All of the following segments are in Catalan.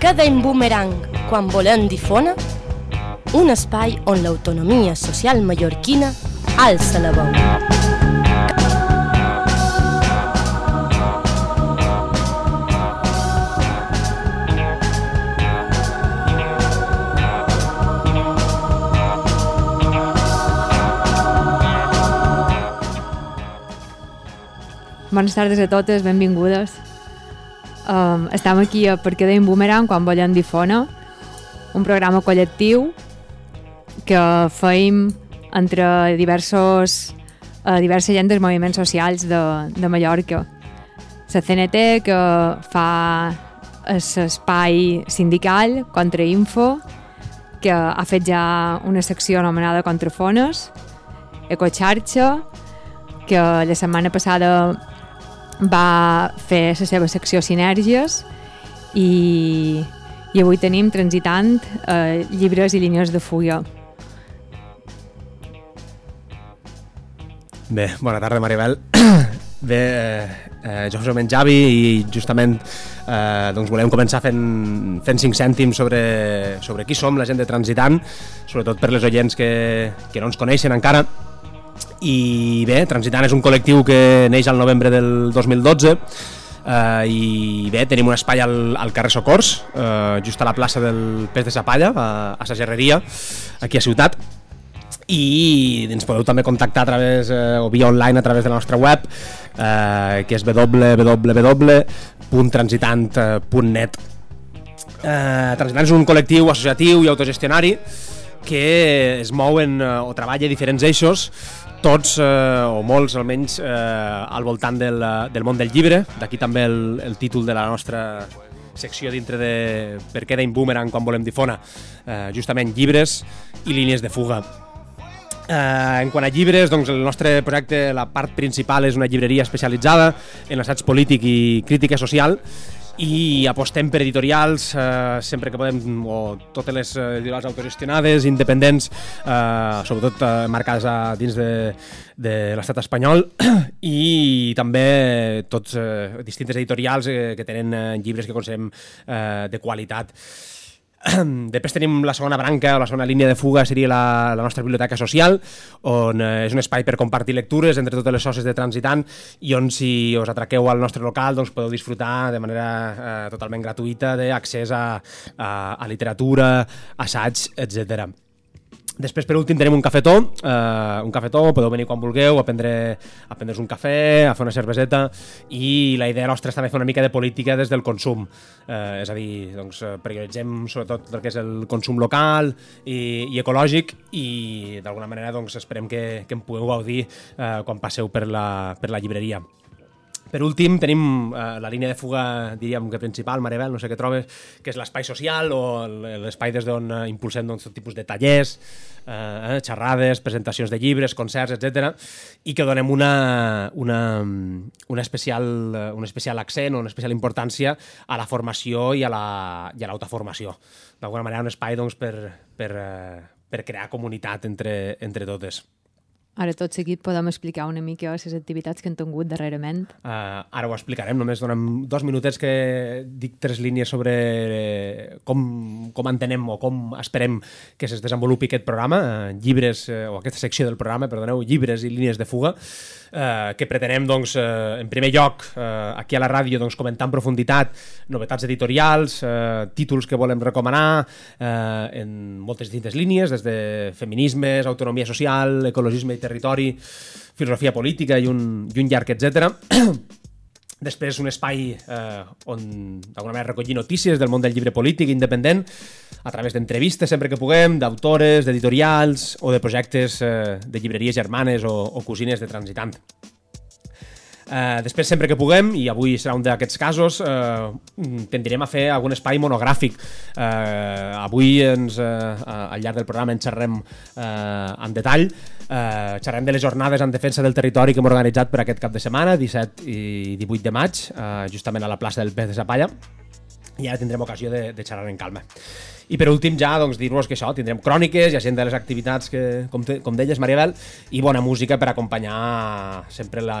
què deim boomerang quan volem difona? Un espai on l'autonomia social mallorquina alça la veu. Bones tardes a totes, benvingudes. Um, estem aquí a Perquè deim Boomerang quan volem difona, un programa col·lectiu que feim entre diversos, uh, diversa gent dels moviments socials de, de Mallorca. La CNT, que fa l'espai sindical contra Info, que ha fet ja una secció anomenada Contrafones, Ecoxarxa, que la setmana passada va fer la seva secció Sinergies i, i avui tenim transitant eh, llibres i línies de fuga. Bé, bona tarda, Maribel. Bé, eh, eh, jo soc en Javi i justament eh, doncs volem començar fent, fent cinc cèntims sobre, sobre qui som, la gent de Transitant, sobretot per les oients que, que no ens coneixen encara. I bé, Transitant és un col·lectiu que neix al novembre del 2012 eh, i bé, tenim un espai al, al carrer Socors, eh, just a la plaça del Pes de Sapalla, a, a Sa Gerreria, aquí a Ciutat, i ens podeu també contactar a través eh, o via online a través de la nostra web eh, que és www.transitant.net eh, Transitant és un col·lectiu associatiu i autogestionari que es mouen eh, o treballa diferents eixos tots, eh, o molts almenys, eh, al voltant del, del món del llibre, d'aquí també el, el títol de la nostra secció dintre de per què deim boomerang quan volem difona, eh, justament llibres i línies de fuga. Eh, en quant a llibres, doncs el nostre projecte, la part principal és una llibreria especialitzada en l'assaig polític i crítica social i apostem per editorials eh, sempre que podem, o totes les eh, editorials autogestionades, independents, eh, sobretot eh, marcades a, dins de, de l'estat espanyol i també tots eh, distintes editorials eh, que tenen eh, llibres que considerem eh, de qualitat. Després tenim la segona branca, o la segona línia de fuga seria la, la nostra biblioteca social, on eh, és un espai per compartir lectures entre totes les socis de Transitant i on si us atraqueu al nostre local doncs podeu disfrutar de manera eh, totalment gratuïta d'accés a, a, a literatura, assaig, etc. Després, per últim, tenim un cafetó, eh, un cafetó, podeu venir quan vulgueu a prendre, a prendre's un cafè, a fer una cerveseta, i la idea nostra és també fer una mica de política des del consum. Eh, és a dir, doncs, eh, prioritzem sobretot el que és el consum local i, i ecològic i d'alguna manera doncs, esperem que, que en pugueu gaudir eh, quan passeu per la, per la llibreria. Per últim, tenim eh, la línia de fuga, diríem que principal, Maribel, no sé què trobes, que és l'espai social o l'espai des d'on eh, impulsem doncs, tot tipus de tallers, eh, xerrades, presentacions de llibres, concerts, etc. i que donem una, una, una especial, un especial accent o una especial importància a la formació i a l'autoformació. La, D'alguna manera, un espai doncs, per, per, eh, per crear comunitat entre, entre totes. Ara tot seguit podem explicar una mica les activitats que han tingut darrerament. Uh, ara ho explicarem, només donem dos minutets que dic tres línies sobre com, com entenem o com esperem que es desenvolupi aquest programa, uh, llibres, o aquesta secció del programa, perdoneu, llibres i línies de fuga, uh, que pretenem, doncs, uh, en primer lloc, uh, aquí a la ràdio, doncs, comentar en profunditat novetats editorials, uh, títols que volem recomanar uh, en moltes distintes línies, des de feminismes, autonomia social, ecologisme territori, filosofia política i un, i un llarg, etc. Després un espai eh, on d'alguna manera recollir notícies del món del llibre polític independent a través d'entrevistes sempre que puguem, d'autores, d'editorials o de projectes eh, de llibreries germanes o, o cosines de transitant. Uh, després, sempre que puguem, i avui serà un d'aquests casos, uh, tendirem a fer algun espai monogràfic. Uh, avui, ens, uh, al llarg del programa, en xerrem uh, en detall. Uh, xerrem de les jornades en defensa del territori que hem organitzat per aquest cap de setmana, 17 i 18 de maig, uh, justament a la plaça del Pes de Sapalla, i ara tindrem ocasió de, de xerrar en calma. I per últim ja doncs, dir-vos que això, tindrem cròniques i agenda de les activitats que, com, te, com deies, Maribel, i bona música per acompanyar sempre la,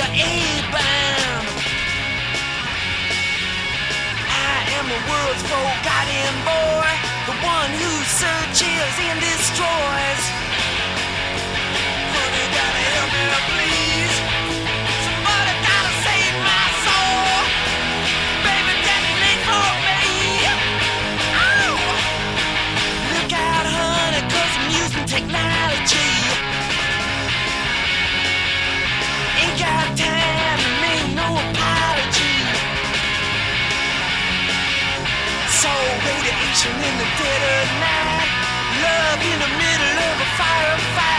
A-bomb. I am the world's forgotten boy, the one who searches and destroys. Radiation in the dead of night, love in the middle of a firefight.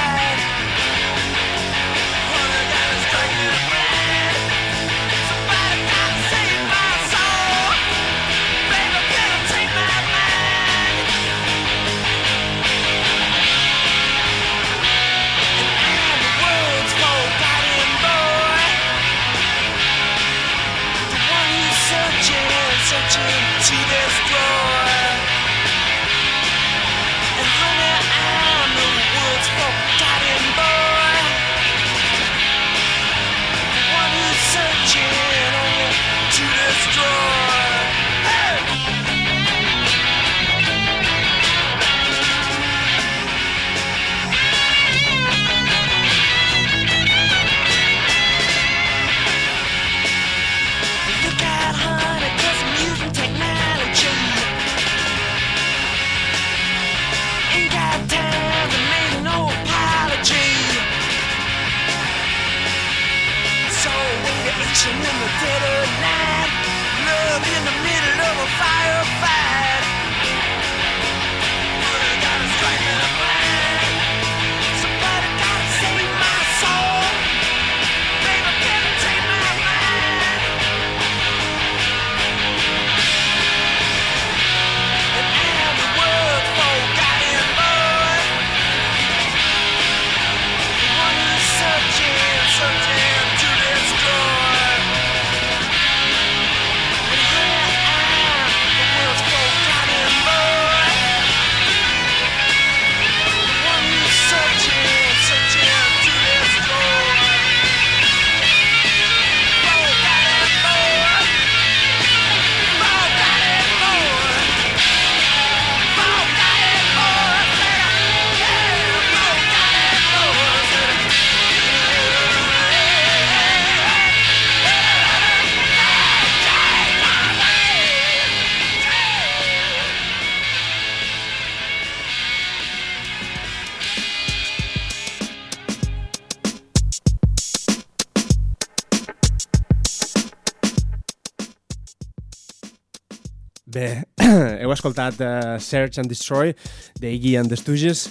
Escoltat uh, Search and Destroy de Iggy and the Stooges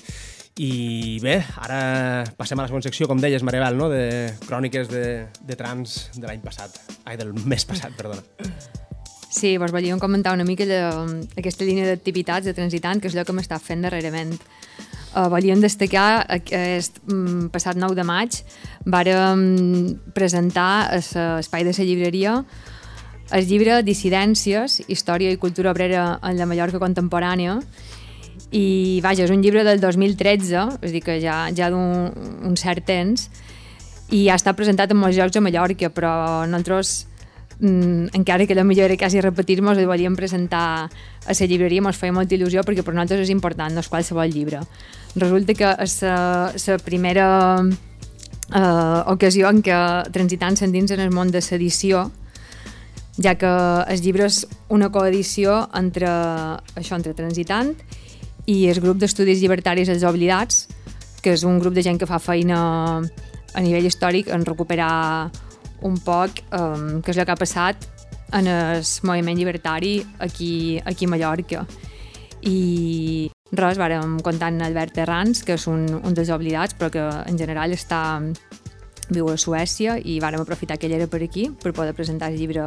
i bé, ara passem a la següent secció, com deies, Maribel, no? de cròniques de, de trans de l'any passat. Ai, del mes passat, perdona. Sí, vos volíem comentar una mica de, aquesta línia d'activitats de transitant, que és allò que m'està fent darrerament. Uh, volíem destacar aquest um, passat 9 de maig vàrem presentar a l'espai de la llibreria el llibre Dissidències, Història i Cultura Obrera en la Mallorca Contemporània i vaja, és un llibre del 2013, és dir que ja, ja d'un un cert temps i ja està presentat en molts llocs a Mallorca, però nosaltres mm, encara que la millor era quasi repetir-nos, el volíem presentar a la llibreria, ens feia molta il·lusió perquè per nosaltres és important, no és qualsevol llibre. Resulta que és la primera eh, ocasió en què transitant s'endins en el món de l'edició, ja que el llibre és una coedició entre això entre Transitant i el grup d'estudis llibertaris Els Oblidats, que és un grup de gent que fa feina a nivell històric en recuperar un poc um, què és el que ha passat en el moviment llibertari aquí, aquí a Mallorca. I res, vàrem amb Albert Terrans, que és un, un dels oblidats, però que en general està viu a Suècia i vàrem aprofitar que ell era per aquí per poder presentar el llibre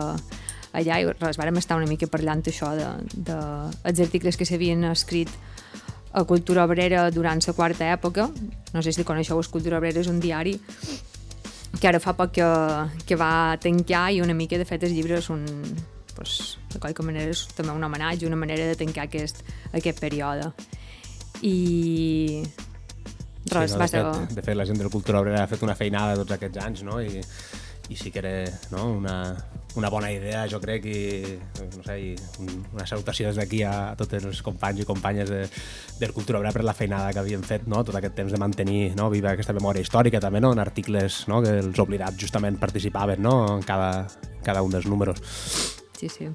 allà i res, vàrem estar una mica parlant això de, de els articles que s'havien escrit a Cultura Obrera durant la quarta època. No sé si coneixeu, Cultura Obrera és un diari que ara fa poc que, que va tancar i una mica, de fet, el llibre és un, pues, de qualque manera és també un homenatge, una manera de tancar aquest, aquest període. i res, sí, no, va de, ser... fet, de fet, la gent del Cultura Obrera ha fet una feinada tots aquests anys, no? I, i sí que era no? una, una bona idea, jo crec, i, no sé, i un- una salutació des d'aquí a, a tots els companys i companyes de, del Cultura Obrera per la feinada que havien fet no? tot aquest temps de mantenir no? viva aquesta memòria històrica també, no? en articles no? que els oblidats justament participaven no? en cada, cada un dels números. Sí, sí.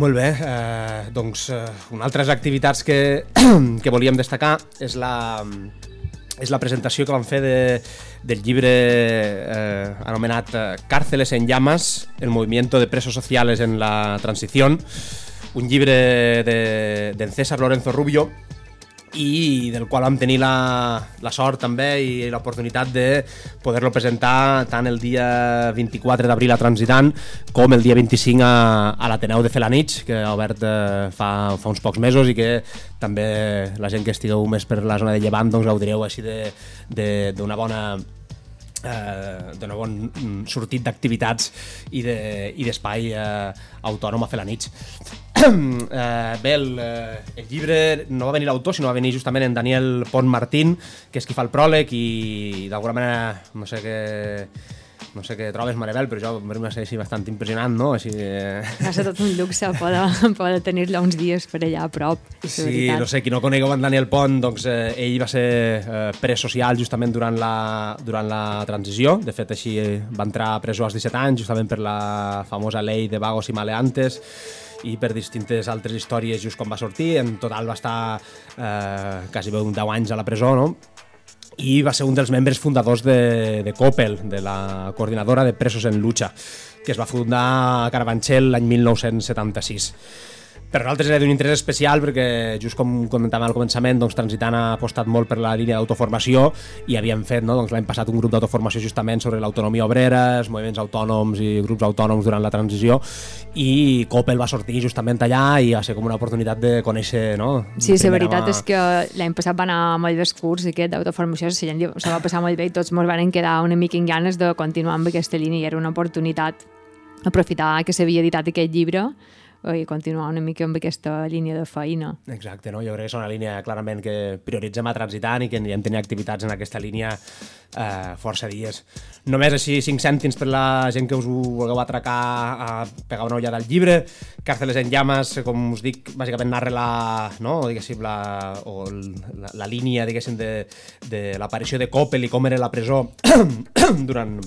Molt bé, eh, doncs eh, una altres activitats que, que volíem destacar és la, és la presentació que vam fer de, del llibre eh, anomenat eh, Cárceles en llamas, el movimiento de presos sociales en la transición, un llibre de, d'en César Lorenzo Rubio i del qual vam tenir la, la sort també i l'oportunitat de poder-lo presentar tant el dia 24 d'abril a Transitant com el dia 25 a, a l'Ateneu de Felanitx, que ha obert eh, fa, fa uns pocs mesos i que també la gent que estigueu més per la zona de Llevant doncs gaudireu així d'una bona eh, d'un bon mm, sortit d'activitats i de- i d'espai de, eh, autònom a fer la nit. eh, bé, el, eh, el llibre no va venir l'autor, sinó va venir justament en Daniel Pont Martín, que és qui fa el pròleg i d'alguna manera, no sé què no sé què trobes, Maribel, però jo per mi va ser així bastant impressionant, no? Així, eh... Va ser tot un luxe poder, poder tenir-la uns dies per allà a prop. Sí, veritat. no sé, qui no conegueu en Daniel Pont, doncs eh, ell va ser eh, pres social justament durant la, durant la transició. De fet, així eh, va entrar a presó als 17 anys, justament per la famosa llei de vagos i maleantes i per distintes altres històries just quan va sortir. En total va estar eh, quasi bé un 10 anys a la presó, no? I va ser un dels membres fundadors de, de COPEL, de la Coordinadora de Presos en Lucha, que es va fundar a Carabanchel l'any 1976. Per nosaltres era d'un interès especial perquè, just com comentàvem al començament, doncs, Transitant ha apostat molt per la línia d'autoformació i havíem fet no, doncs, l'any passat un grup d'autoformació justament sobre l'autonomia obrera, els moviments autònoms i grups autònoms durant la transició i Coppel va sortir justament allà i va ser com una oportunitat de conèixer no, Sí, la veritat mà- és que l'any passat va anar molt bé el curs aquest d'autoformació, gent se va passar molt bé i tots ens van quedar una mica en ganes de continuar amb aquesta línia i era una oportunitat aprofitar que s'havia editat aquest llibre i continuar una mica amb aquesta línia de feina. Exacte, no? jo crec que és una línia clarament que prioritzem a Transitant i que anirem tenir activitats en aquesta línia eh, força dies. Només així 5 cèntims per la gent que us ho vulgueu atracar a pegar una ullada al llibre. Càrceles en llames, com us dic, bàsicament narra la, no? diguéssim, la, o la, la línia diguéssim, de, de l'aparició de Coppel i com era la presó durant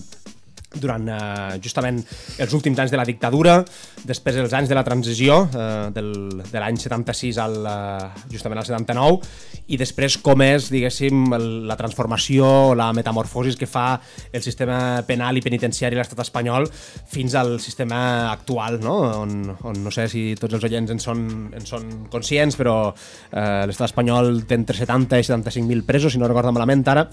durant eh, justament els últims anys de la dictadura, després els anys de la transició, eh, del, de l'any 76 al, eh, justament al 79, i després com és, diguéssim, el, la transformació, la metamorfosis que fa el sistema penal i penitenciari de l'estat espanyol fins al sistema actual, no? On, on no sé si tots els oients en són, en són conscients, però eh, l'estat espanyol té entre 70 i 75.000 presos, si no recordo malament ara,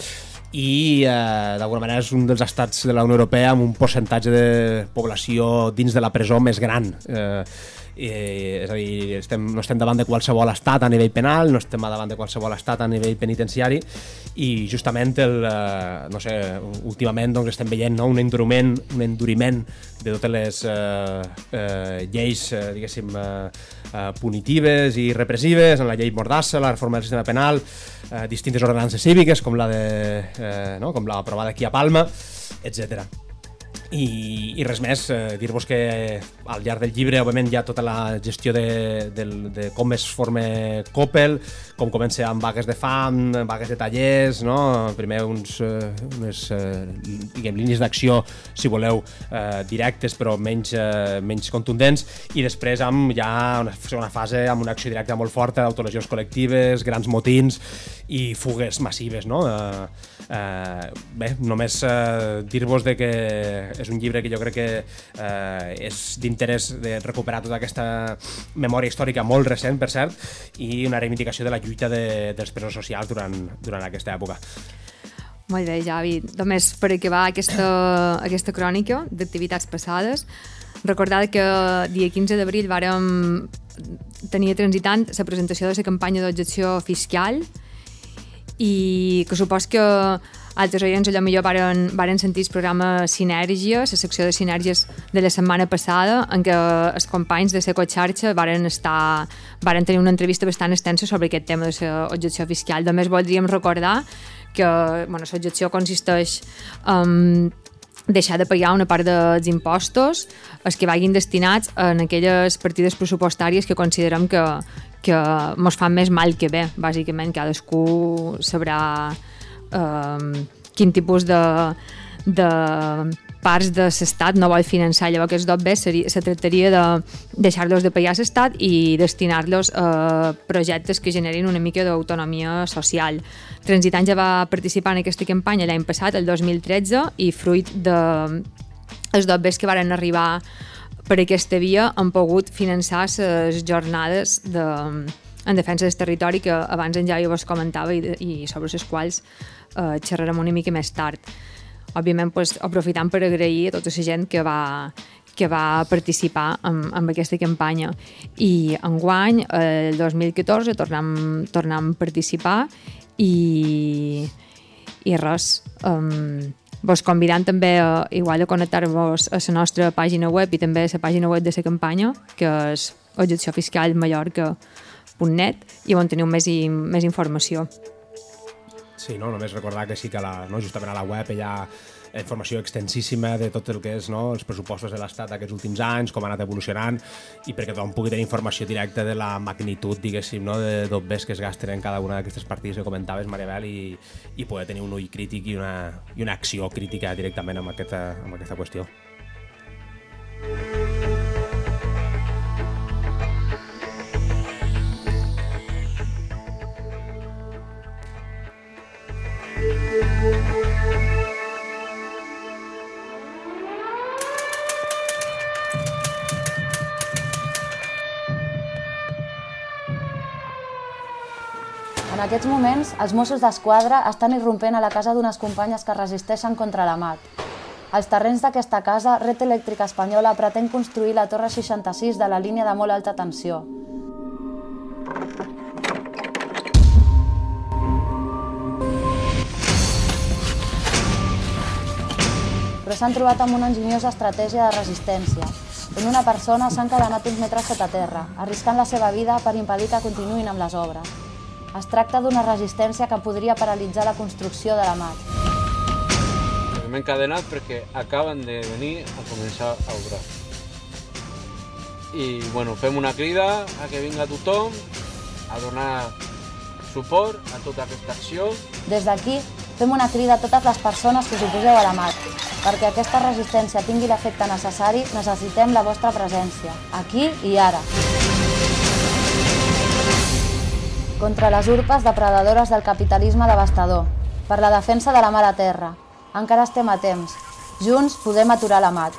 i eh, d'alguna manera és un dels estats de la Unió Europea amb un percentatge de població dins de la presó més gran. Eh, i, és a dir, estem, no estem davant de qualsevol estat a nivell penal, no estem davant de qualsevol estat a nivell penitenciari i justament el, eh, no sé, últimament doncs, estem veient no, un enduriment, un enduriment de totes les eh, eh, lleis, eh, diguéssim, eh, eh, punitives i repressives, en la llei Mordassa, la reforma del sistema penal, eh, distintes ordenances cíviques com la de, eh, no, com la aprovada aquí a Palma, etc. I, i res més, eh, dir-vos que al llarg del llibre òbviament hi ha tota la gestió de, del, de com es forma Coppel, com comença amb vagues de fam, vagues de tallers, no? primer uns, eh, unes eh, diguem, línies d'acció, si voleu, eh, directes però menys, eh, menys contundents, i després amb ja una segona fase amb una acció directa molt forta d'autolesions col·lectives, grans motins i fugues massives. No? Eh, eh, bé, només eh, dir-vos de que és un llibre que jo crec que eh, és d'interès de recuperar tota aquesta memòria històrica molt recent, per cert, i una reivindicació de la lluita de, dels presos socials durant, durant aquesta època. Molt bé, Javi. Només per acabar aquesta, aquesta crònica d'activitats passades, recordar que dia 15 d'abril vàrem tenir transitant la presentació de la campanya d'objecció fiscal i que supos que altres oients allò millor varen, varen sentir el programa Sinèrgia, la secció de Sinèrgies de la setmana passada, en què els companys de Seco Xarxa varen, estar, varen tenir una entrevista bastant extensa sobre aquest tema de l'objecció fiscal. Més, voldríem recordar que bueno, l'objecció consisteix en deixar de pagar una part dels impostos els que vagin destinats en aquelles partides pressupostàries que considerem que, que ens fan més mal que bé. Bàsicament, cadascú sabrà eh, quin tipus de, de parts de l'estat no vol finançar. Llavors, aquests dobbers se tractaria de deixar-los de pagar l'estat i destinar-los a projectes que generin una mica d'autonomia social. Transitant ja va participar en aquesta campanya l'any passat, el 2013, i fruit de els dobbers que varen arribar per aquesta via han pogut finançar les jornades de, en defensa del territori que abans en Javi vos comentava i, i sobre les quals eh, xerrarem una mica més tard. Òbviament, pues, aprofitant per agrair a tota la gent que va, que va participar en, en aquesta campanya. I enguany, el 2014, tornem, tornem a participar i, i res, um, vos convidant també a, igual a connectar-vos a la nostra pàgina web i també a la pàgina web de la campanya, que és objecció fiscal mallorca.net i on teniu més, i, més informació. Sí, no? només recordar que sí que la, no? justament a la web hi ha informació extensíssima de tot el que és no? els pressupostos de l'Estat aquests últims anys, com ha anat evolucionant i perquè tothom pugui tenir informació directa de la magnitud, diguéssim, no? de dobbers que es gasten en cada una d'aquestes partides que comentaves, Maribel, i, i poder tenir un ull crític i una, i una acció crítica directament amb aquesta, amb aquesta qüestió. Aquests moments, els Mossos d'Esquadra estan irrompent a la casa d'unes companyes que resisteixen contra la mat. Als terrenys d'aquesta casa, Red Elèctrica Espanyola pretén construir la torre 66 de la línia de molt alta tensió. Però s'han trobat amb una enginyosa estratègia de resistència, on una persona s'ha encadenat uns metres sota terra, arriscant la seva vida per impedir que continuïn amb les obres. Es tracta d'una resistència que podria paralitzar la construcció de la mat. M'he encadenat perquè acaben de venir a començar a obrar. I bueno, fem una crida a que vinga tothom a donar suport a tota aquesta acció. Des d'aquí, fem una crida a totes les persones que us oposeu a la mat. Perquè aquesta resistència tingui l'efecte necessari, necessitem la vostra presència, aquí i ara. Contra les urpes depredadores del capitalisme devastador. Per la defensa de la mare terra. Encara estem a temps. Junts podem aturar la mat.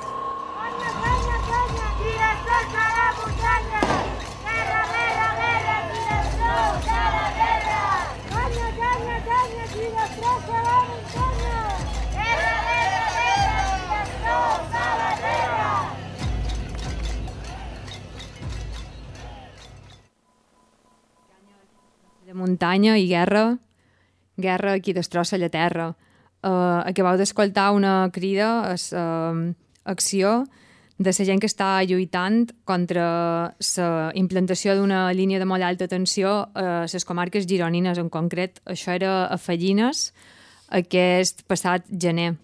De muntanya i guerra, guerra qui destrossa la terra. Uh, acabeu d'escoltar una crida, a uh, acció de la gent que està lluitant contra la implantació d'una línia de molt alta tensió a les comarques gironines en concret. Això era a Fallines aquest passat gener.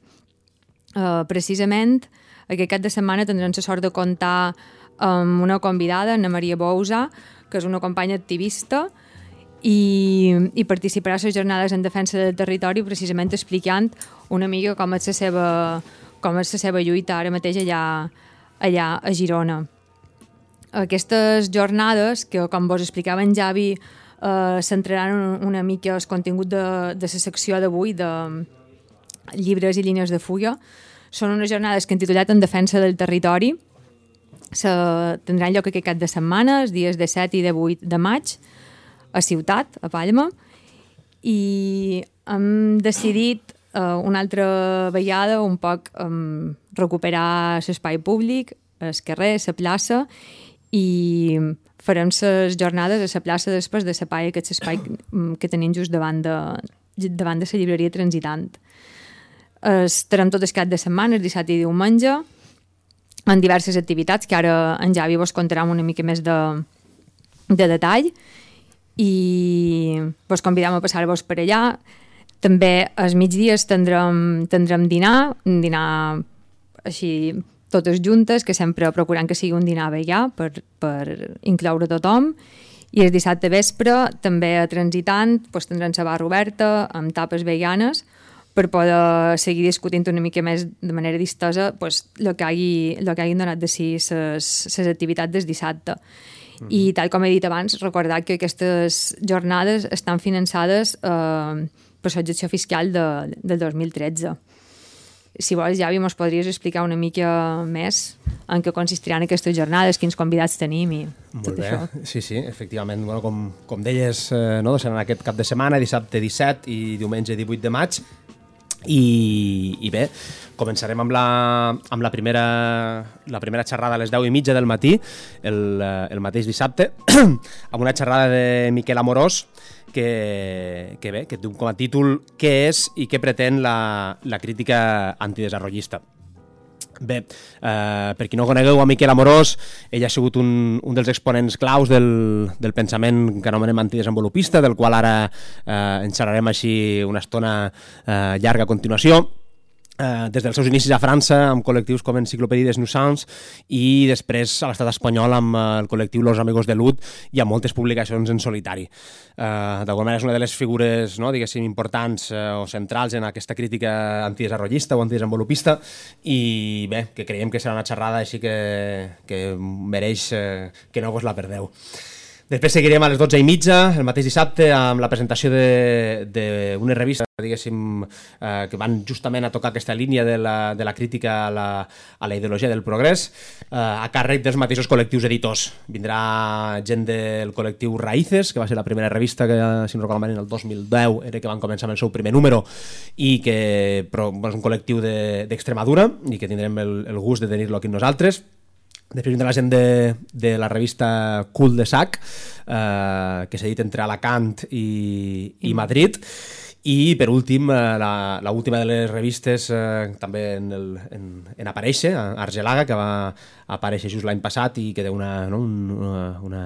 Uh, precisament aquest cap de setmana tindrem la sort de comptar amb una convidada, Ana Maria Bousa, que és una companya activista i, i participarà a les jornades en defensa del territori precisament explicant una mica com és la seva, com és la seva lluita ara mateix allà, allà a Girona. Aquestes jornades, que com vos explicava en Javi, eh, centraran una, mica el contingut de, de la secció d'avui de llibres i línies de fulla, són unes jornades que han titulat en defensa del territori, se tindran lloc aquest cap de setmana, els dies de 7 i de 8 de maig, a Ciutat, a Palma, i hem decidit uh, una altra vegada un poc um, recuperar l'espai públic, el carrer, la plaça, i farem les jornades a la plaça després de la paia, aquest espai que tenim just davant de, davant de la llibreria Transitant. Estarem tot el cap de setmana, el dissabte i diumenge, en diverses activitats que ara en Javi vos contarà una mica més de, de detall i vos convidam a passar-vos per allà. També als migdies tindrem, tindrem dinar, un dinar així totes juntes, que sempre procurant que sigui un dinar vegà per, per incloure tothom. I el dissabte vespre també a Transitant doncs, tindrem la barra oberta amb tapes veganes per poder seguir discutint una mica més de manera distesa pues, el, que hagi, el que hagin donat de si les activitats del dissabte. Mm -hmm. I tal com he dit abans, recordar que aquestes jornades estan finançades eh, per l'objecció fiscal de, del 2013. Si vols, Javi, mos podries explicar una mica més en què consistiran aquestes jornades, quins convidats tenim i Molt tot bé, això. sí, sí, efectivament, bueno, com, com deies, eh, no, seran aquest cap de setmana, dissabte 17 i diumenge 18 de maig, i, i bé, començarem amb la, amb la primera, la primera xerrada a les 10 i mitja del matí, el, eh, el mateix dissabte, amb una xerrada de Miquel Amorós, que, que bé, que té com a títol què és i què pretén la, la crítica antidesarrollista. Bé, eh, per qui no conegueu a Miquel Amorós, ell ha sigut un, un dels exponents claus del, del pensament que anomenem antidesenvolupista, del qual ara eh, en xerrarem així una estona eh, llarga a continuació eh, des dels seus inicis a França amb col·lectius com Enciclopèdia des Nussans i després a l'estat espanyol amb eh, el col·lectiu Los Amigos de Lut i amb moltes publicacions en solitari. Eh, D'alguna manera és una de les figures no, diguéssim, importants eh, o centrals en aquesta crítica antidesarrollista o antidesenvolupista i bé, que creiem que serà una xerrada així que, que mereix eh, que no vos la perdeu. Després seguirem a les 12 i mitja, el mateix dissabte, amb la presentació d'una revista diguéssim, eh, que van justament a tocar aquesta línia de la, de la crítica a la, a la ideologia del progrés, eh, a càrrec dels mateixos col·lectius editors. Vindrà gent del col·lectiu Raïces, que va ser la primera revista que, si no recordo el 2010 era que van començar amb el seu primer número i que però, és un col·lectiu d'Extremadura de, i que tindrem el, el gust de tenir-lo aquí nosaltres. Després vindrà la gent de, de la revista Cul de Sac, eh, que s'edita entre Alacant i, i Madrid. I, per últim, eh, la, la última de les revistes eh, també en, el, en, en aparèixer, Argelaga, que va aparèixer just l'any passat i que té una, no, un, una, una,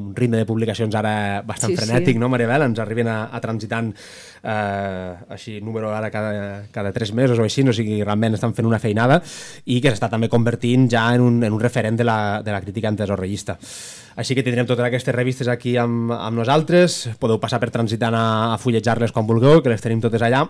un ritme de publicacions ara bastant Sí, sí. frenètic, no, Maribel? Ens arriben a, a transitant eh, així número ara cada, cada tres mesos o així, no o sigui, realment estan fent una feinada i que s'està també convertint ja en un, en un referent de la, de la crítica antidesorrellista. Així que tindrem totes aquestes revistes aquí amb, amb nosaltres, podeu passar per transitant a, a fullejar-les quan vulgueu, que les tenim totes allà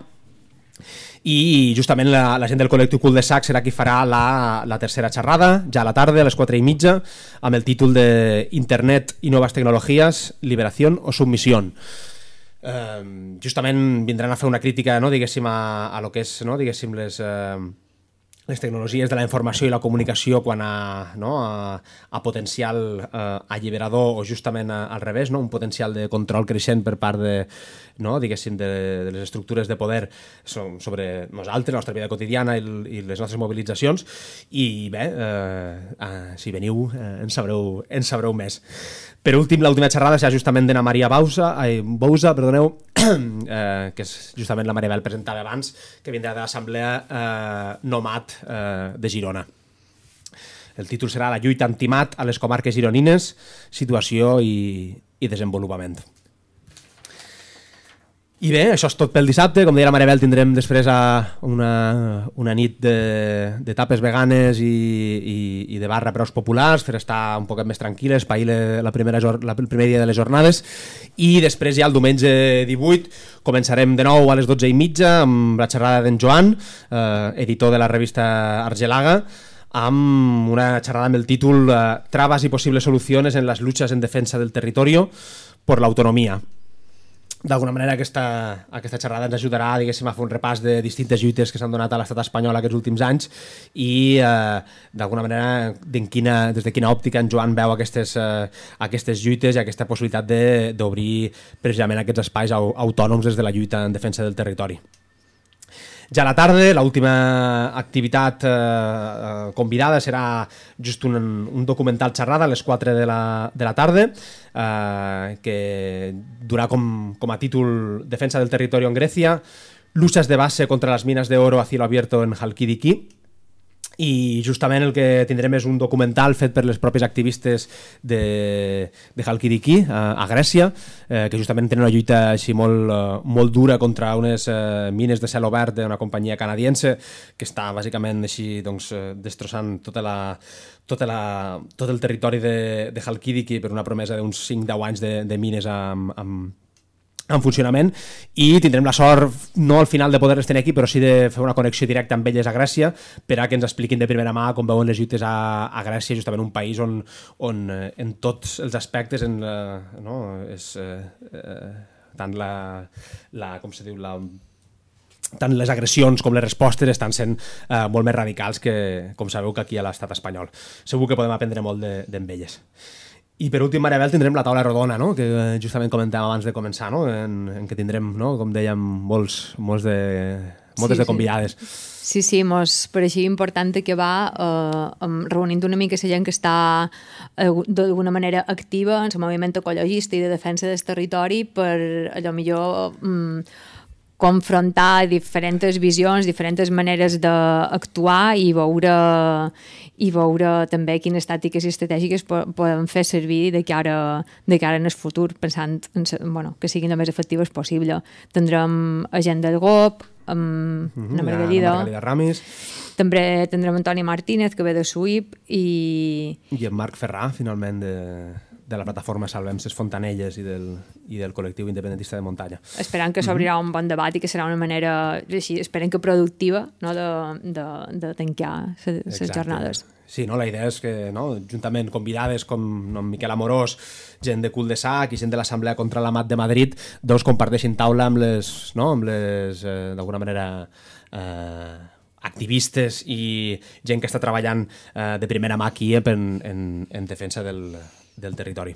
i justament la, la gent del col·lectiu Cul de Sac serà qui farà la, la tercera xerrada, ja a la tarda, a les 4 i mitja, amb el títol de Internet i noves tecnologies, liberació o submissió. Eh, justament vindran a fer una crítica, no, diguéssim, a, a lo que és, no, diguéssim, les... Eh, les tecnologies de la informació i la comunicació quan a, no, a, a potencial eh, alliberador o justament a, al revés, no? un potencial de control creixent per part de, no, de, de les estructures de poder so, sobre nosaltres, la nostra vida quotidiana i, i les nostres mobilitzacions i bé, eh, eh, si veniu eh, en, sabreu, en sabreu més. Per últim, l'última xerrada serà justament d'Ana Maria Bausa, ai, Bousa, perdoneu, eh, que és justament la Maribel presentava abans, que vindrà de l'Assemblea eh, Nomad eh, de Girona. El títol serà La lluita antimat a les comarques gironines, situació i, i desenvolupament. I bé, això és tot pel dissabte. Com deia la Maribel, tindrem després a una, una nit de, de tapes veganes i, i, i de barra preus populars per estar un poquet més tranquil·les, pair la, la primera, la, el primer dia de les jornades. I després ja el diumenge 18 començarem de nou a les 12 i mitja amb la xerrada d'en Joan, eh, editor de la revista Argelaga, amb una xerrada amb el títol eh, Trabas y posibles soluciones en las luchas en defensa del territorio por la d'alguna manera aquesta, aquesta xerrada ens ajudarà diguéssim, a fer un repàs de distintes lluites que s'han donat a l'estat espanyol aquests últims anys i eh, d'alguna manera quina, des de quina òptica en Joan veu aquestes, eh, aquestes lluites i aquesta possibilitat d'obrir precisament aquests espais au, autònoms des de la lluita en defensa del territori. Ja a la tarda. L'última activitat eh, eh, convidada serà just un, un documental xerrada a les 4 de la, de la tarda eh, que durà com, com a títol Defensa del territori en Grècia, luchas de base contra las minas de oro a cielo abierto en Halkidiki, i justament el que tindrem és un documental fet per les pròpies activistes de, de Halkidiki a, a Grècia, eh, que justament tenen una lluita així molt, eh, molt dura contra unes eh, mines de cel obert d'una companyia canadiense que està bàsicament així doncs, eh, destrossant tota la, tota la, tot el territori de, de Halkidiki per una promesa d'uns 5-10 anys de, de mines amb, amb, en funcionament i tindrem la sort, no al final de poder-les tenir aquí, però sí de fer una connexió directa amb elles a Grècia per a que ens expliquin de primera mà com veuen les lluites a, a Grècia, justament un país on, on eh, en tots els aspectes en, eh, no, és eh, eh, tant la, la, com se diu, la, tant les agressions com les respostes estan sent eh, molt més radicals que, com sabeu, que aquí a l'estat espanyol. Segur que podem aprendre molt d'elles. De, d'elles. I per últim, Maribel, tindrem la taula rodona, no? que eh, justament comentàvem abans de començar, no? en, en què tindrem, no? com dèiem, molts, molts de, moltes Sí, de convidades. Sí, sí, mos pareixia important que va eh, reunint una mica la gent que està eh, d'alguna manera activa en el moviment ecologista i de defensa del territori per allò millor mm, confrontar diferents visions, diferents maneres d'actuar i veure i veure també quines tàctiques estratègiques po poden fer servir de cara, de cara en el futur, pensant en, bueno, que siguin el més efectives possible. Tindrem gent del GOP, amb una la Margarida, Margarida Ramis també tindrem Antoni Martínez, que ve de SUIP, i, i en Marc Ferrà, finalment, de, de la plataforma Salvem ses Fontanelles i del, i del col·lectiu independentista de muntanya. esperant que s'obrirà un bon debat i que serà una manera, així, esperem que productiva no, de, de, de tancar les jornades. Sí, no? la idea és que no? juntament convidades com no, Miquel Amorós, gent de Cul de Sac i gent de l'Assemblea contra la Mat de Madrid, doncs comparteixin taula amb les, no? amb les eh, d'alguna manera, eh, activistes i gent que està treballant eh, de primera mà aquí eh, en, en, en defensa del, del territori.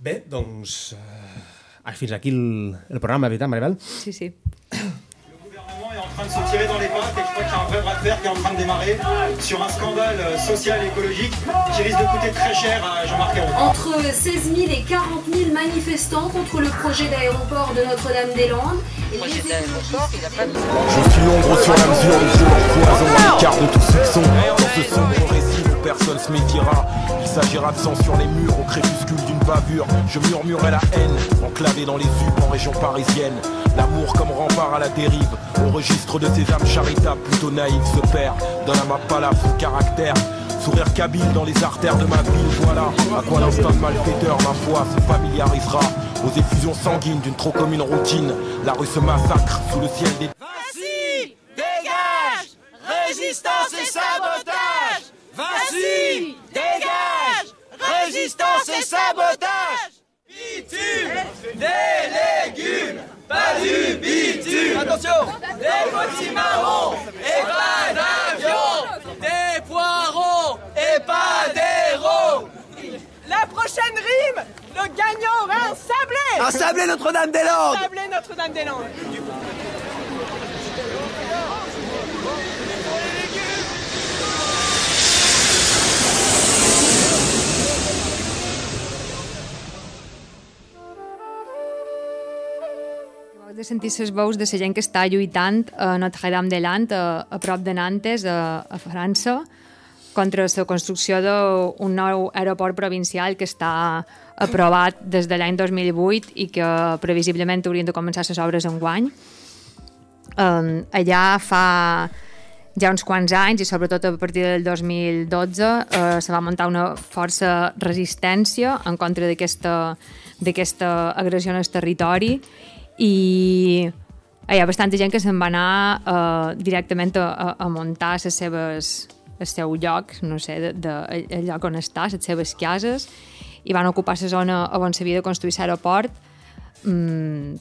Bé, doncs, eh, fins aquí el, el programa, veritat, Maribel? Sí, sí. Le gouvernement est en train de se tirer dans les pattes et je crois qu'il y a un vrai bras de fer qui est en train de démarrer sur un scandale euh, social et écologique qui risque de coûter très cher à Jean-Marc Ayrault. Entre 16 000 et 40 000 manifestants contre le projet d'aéroport de Notre-Dame-des-Landes. Et les Je suis l'ombre sur la mesure, il faut leur poison l'écart de tout soupçon. Dans ce sombre personne se méfiera, il s'agira de sang sur les murs au crépuscule d'une bavure. Je murmurais la haine, enclavé dans les UP en région parisienne. L'amour comme rempart à la dérive, au registre de ces âmes charitables plutôt naïves se perd. Dans la mappa son caractère. Sourire kabyle dans les artères de ma ville, voilà à quoi l'instinct malfaiteur, ma foi, se familiarisera aux effusions sanguines d'une trop commune routine. La rue se massacre sous le ciel des Vinci, dégage Résistance et sabotage Vinci, dégage! Résistance et sabotage! Bitume! Des légumes! Pas du bitume! Attention! Des petits marrons! Et pas d'avion! Des poireaux! Et pas d'héros La prochaine rime Le gagnant aura un sablé! Un sablé Notre-Dame-des-Landes Un sablé Notre-Dame-des-Landes de sentir les veus de la gent que està lluitant a Notre-Dame-de-Land, a, a prop de Nantes, a, a França, contra la construcció d'un nou aeroport provincial que està aprovat des de l'any 2008 i que previsiblement haurien de començar les obres en guany. Um, allà fa ja uns quants anys, i sobretot a partir del 2012, eh, se va muntar una força resistència en contra d'aquesta agressió al territori i hi ha bastanta gent que se'n va anar eh, directament a, a, a muntar les seves el seu lloc, no sé, de, de, el lloc on està, les seves cases, i van ocupar la zona on s'havia de construir l'aeroport, mmm,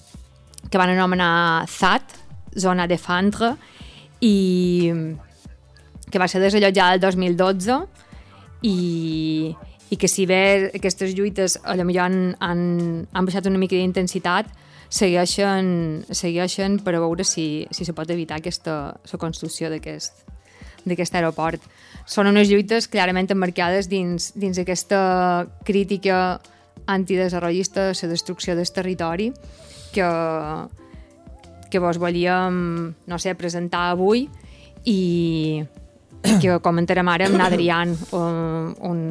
que van anomenar ZAT, zona de Fantre, i que va ser desallotjada el 2012 i, i que si bé aquestes lluites a lo millor han, han, han baixat una mica d'intensitat segueixen, segueixen per a veure si, si se pot evitar aquesta, la construcció d'aquest d'aquest aeroport. Són unes lluites clarament emmarcades dins, dins aquesta crítica antidesenvolupista, la destrucció del territori, que, que vos volíem, no sé, presentar avui i que comentarem ara amb Adrián, un, un,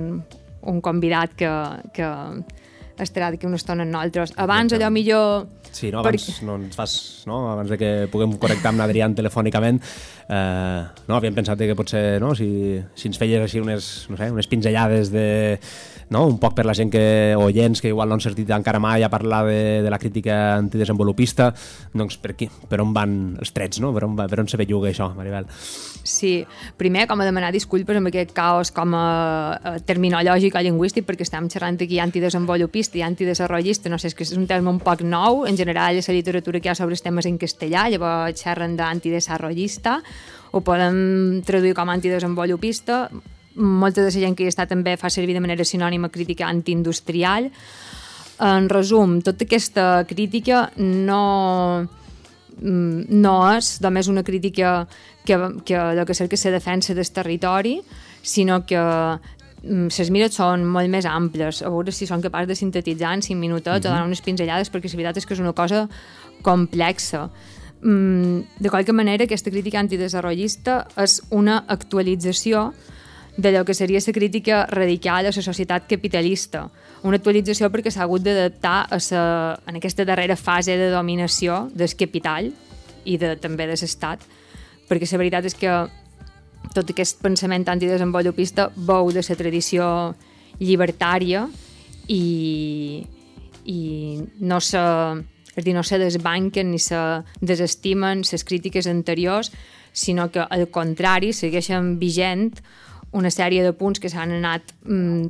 un convidat que, que estarà d'aquí una estona amb nosaltres. Abans, allò millor... Sí, no, abans no ens fas, no? abans de que puguem connectar amb l'Adrián telefònicament, eh, no, havíem pensat que potser, no, si, si ens feies així unes, no sé, unes pinzellades de, no, un poc per la gent que, o oients que igual no han sentit encara mai a parlar de, de la crítica antidesenvolupista, doncs per, aquí, per on van els trets, no? per, on, va- per on se belluga això, Maribel? Sí, primer com a demanar disculpes amb aquest caos com a, terminològic o lingüístic perquè estem xerrant aquí antidesenvolupista i antidesenvolupista, no sé, és que és un terme un poc nou, en general és la literatura que hi ha sobre els temes en castellà, llavors xerren d'antidesenvolupista, ho podem traduir com antidesenvolupista, molta de la gent que hi està també fa servir de manera sinònima crítica antiindustrial. En resum, tota aquesta crítica no, mm, no és només una crítica que, que el que cerca la defensa del territori, sinó que mm, les mires són molt més amples, a veure si són capaços de sintetitzar en 5 minutets o donar unes pinzellades, perquè la veritat és que és una cosa complexa. Mm, de qualque manera, aquesta crítica antidesenvolupista és una actualització lo que seria la crítica radical a la societat capitalista. Una actualització perquè s'ha hagut d'adaptar a en aquesta darrera fase de dominació del capital i de, també de l'estat, perquè la veritat és que tot aquest pensament antidesenvolupista veu de la tradició llibertària i, i no se, és dir, no se desbanquen ni se desestimen les crítiques anteriors, sinó que al contrari segueixen vigent una sèrie de punts que s'han anat mm,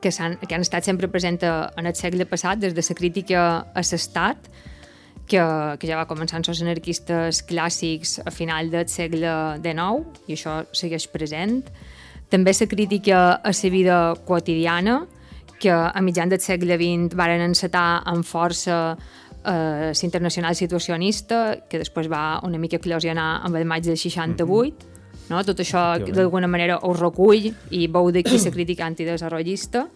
que, han, que han estat sempre presents en el segle passat, des de la crítica a l'estat, que, que ja va començar amb els anarquistes clàssics a final del segle XIX, i això segueix present. També la crítica a la vida quotidiana, que a mitjan del segle XX varen encetar amb força eh, l'internacional situacionista, que després va una mica eclosionar amb el maig del 68, no? Tot això d'alguna manera ho recull i veu d'aquí la crítica antidesenvolupista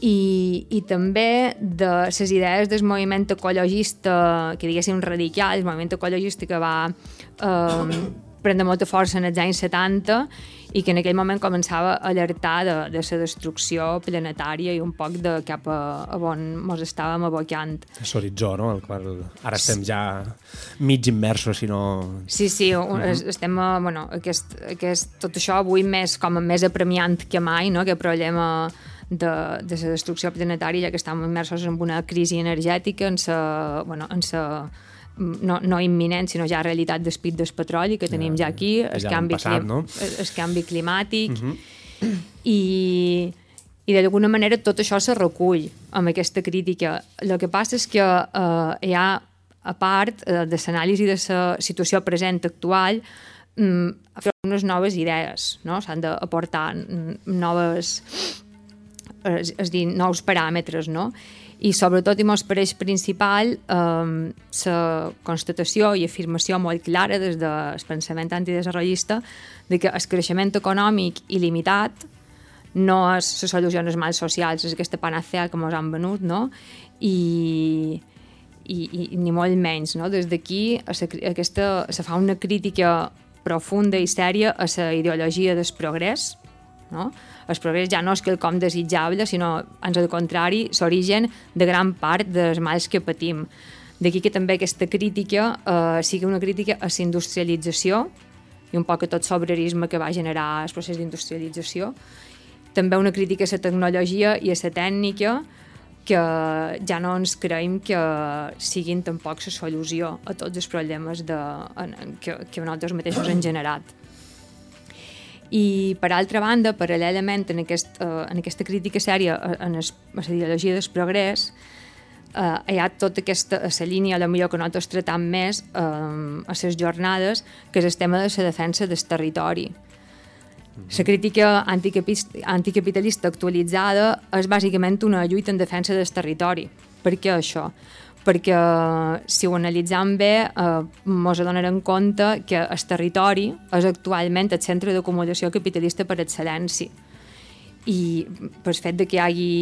i, i també de les idees del moviment ecologista que diguéssim radical, el moviment ecologista que va eh, prendre molta força en els anys 70 i que en aquell moment començava a alertar de, de la destrucció planetària i un poc de cap a, a on ens estàvem abocant. És l'horitzó, no? El qual ara estem ja mig immersos, si no... Sí, sí, un, es, estem, a, bueno, aquest, aquest, tot això avui més, com a més apremiant que mai, no? aquest problema de, de la destrucció planetària, ja que estem immersos en una crisi energètica, en sa, bueno, en sa, no, no imminent, sinó ja realitat despit del petroli que tenim ja aquí, el, ja canvi, passat, no? el, el canvi climàtic, i, i d'alguna manera tot això se recull amb aquesta crítica. El que passa és que eh, hi ha, a part eh, de l'anàlisi de la situació present actual, mm, fer unes noves idees, no? s'han d'aportar noves, és, és dir, nous paràmetres, no? I sobretot, i mos pareix principal, eh, constatació i afirmació molt clara des del pensament antidesenvolupista de que el creixement econòmic il·limitat no és la solució als mals socials, és aquesta panacea que ens han venut, no? I, i, i ni molt menys, no? Des d'aquí aquesta, se fa una crítica profunda i sèria a la ideologia del progrés, no? El progrés ja no és quelcom desitjable, sinó, ans al contrari, l'origen de gran part dels mals que patim. D'aquí que també aquesta crítica eh, sigui una crítica a la industrialització i un poc a tot l'obrerisme que va generar el procés d'industrialització. També una crítica a la tecnologia i a la tècnica que ja no ens creiem que siguin tampoc la solució a tots els problemes de, en, que, que nosaltres mateixos hem generat. I, per altra banda, paral·lelament en, aquest, eh, en aquesta crítica sèria eh, en es, la ideologia del progrés, eh, hi ha tota aquesta la línia, la millor que nosaltres tratam més eh, a les jornades, que és el tema de la defensa del territori. La crítica anticapi- anticapitalista actualitzada és bàsicament una lluita en defensa del territori. Per què això? Perquè si ho analitzam bé eh, mos adonarem compte que el territori és actualment el centre d'acumulació capitalista per excel·lència. I per fet de que hi hagi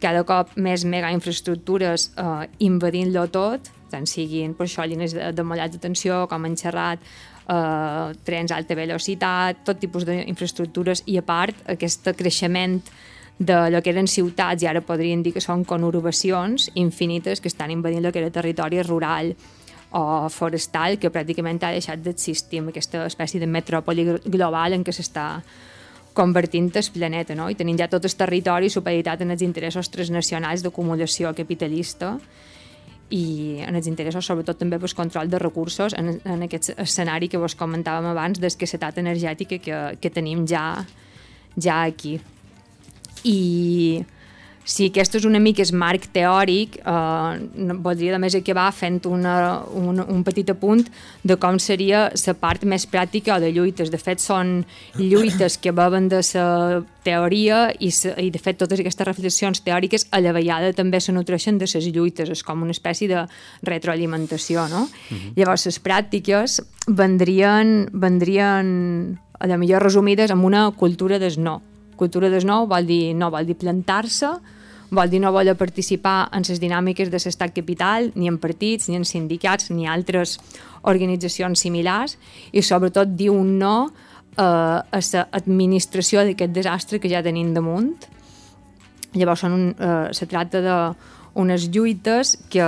cada cop més mega infraestructures eh, invadint-lo tot, tant siguin per això línies de, de mollats de tensió, com han xerrat, eh, trens alta velocitat, tot tipus d'infraestructures i a part aquest creixement de lo que eren ciutats i ara podrien dir que són conurbacions infinites que estan invadint lo que era territori rural o forestal que pràcticament ha deixat d'existir amb aquesta espècie de metròpoli global en què s'està convertint el planeta, no? I tenim ja tot el territori supeditat en els interessos transnacionals d'acumulació capitalista i en els interessos sobretot també pel control de recursos en, en aquest escenari que vos comentàvem abans d'escassetat energètica que, que tenim ja, ja aquí. I si aquest és una mica el marc teòric, eh, voldria de més acabar fent una, un, un petit apunt de com seria la part més pràctica de lluites. De fet, són lluites que beven de la teoria i, sa, i de fet totes aquestes reflexions teòriques a la vegada també se nutreixen de les lluites, és com una espècie de retroalimentació, no? Uh -huh. Llavors, les pràctiques vendrien, vendrien a la millor resumides amb una cultura del no. Cultura del no vol dir no, vol dir plantar-se, vol dir no voler participar en les dinàmiques de l'estat capital, ni en partits, ni en sindicats, ni altres organitzacions similars, i sobretot dir un no eh, a l'administració d'aquest desastre que ja tenim damunt. Llavors són un, eh, se tracta d'unes lluites que,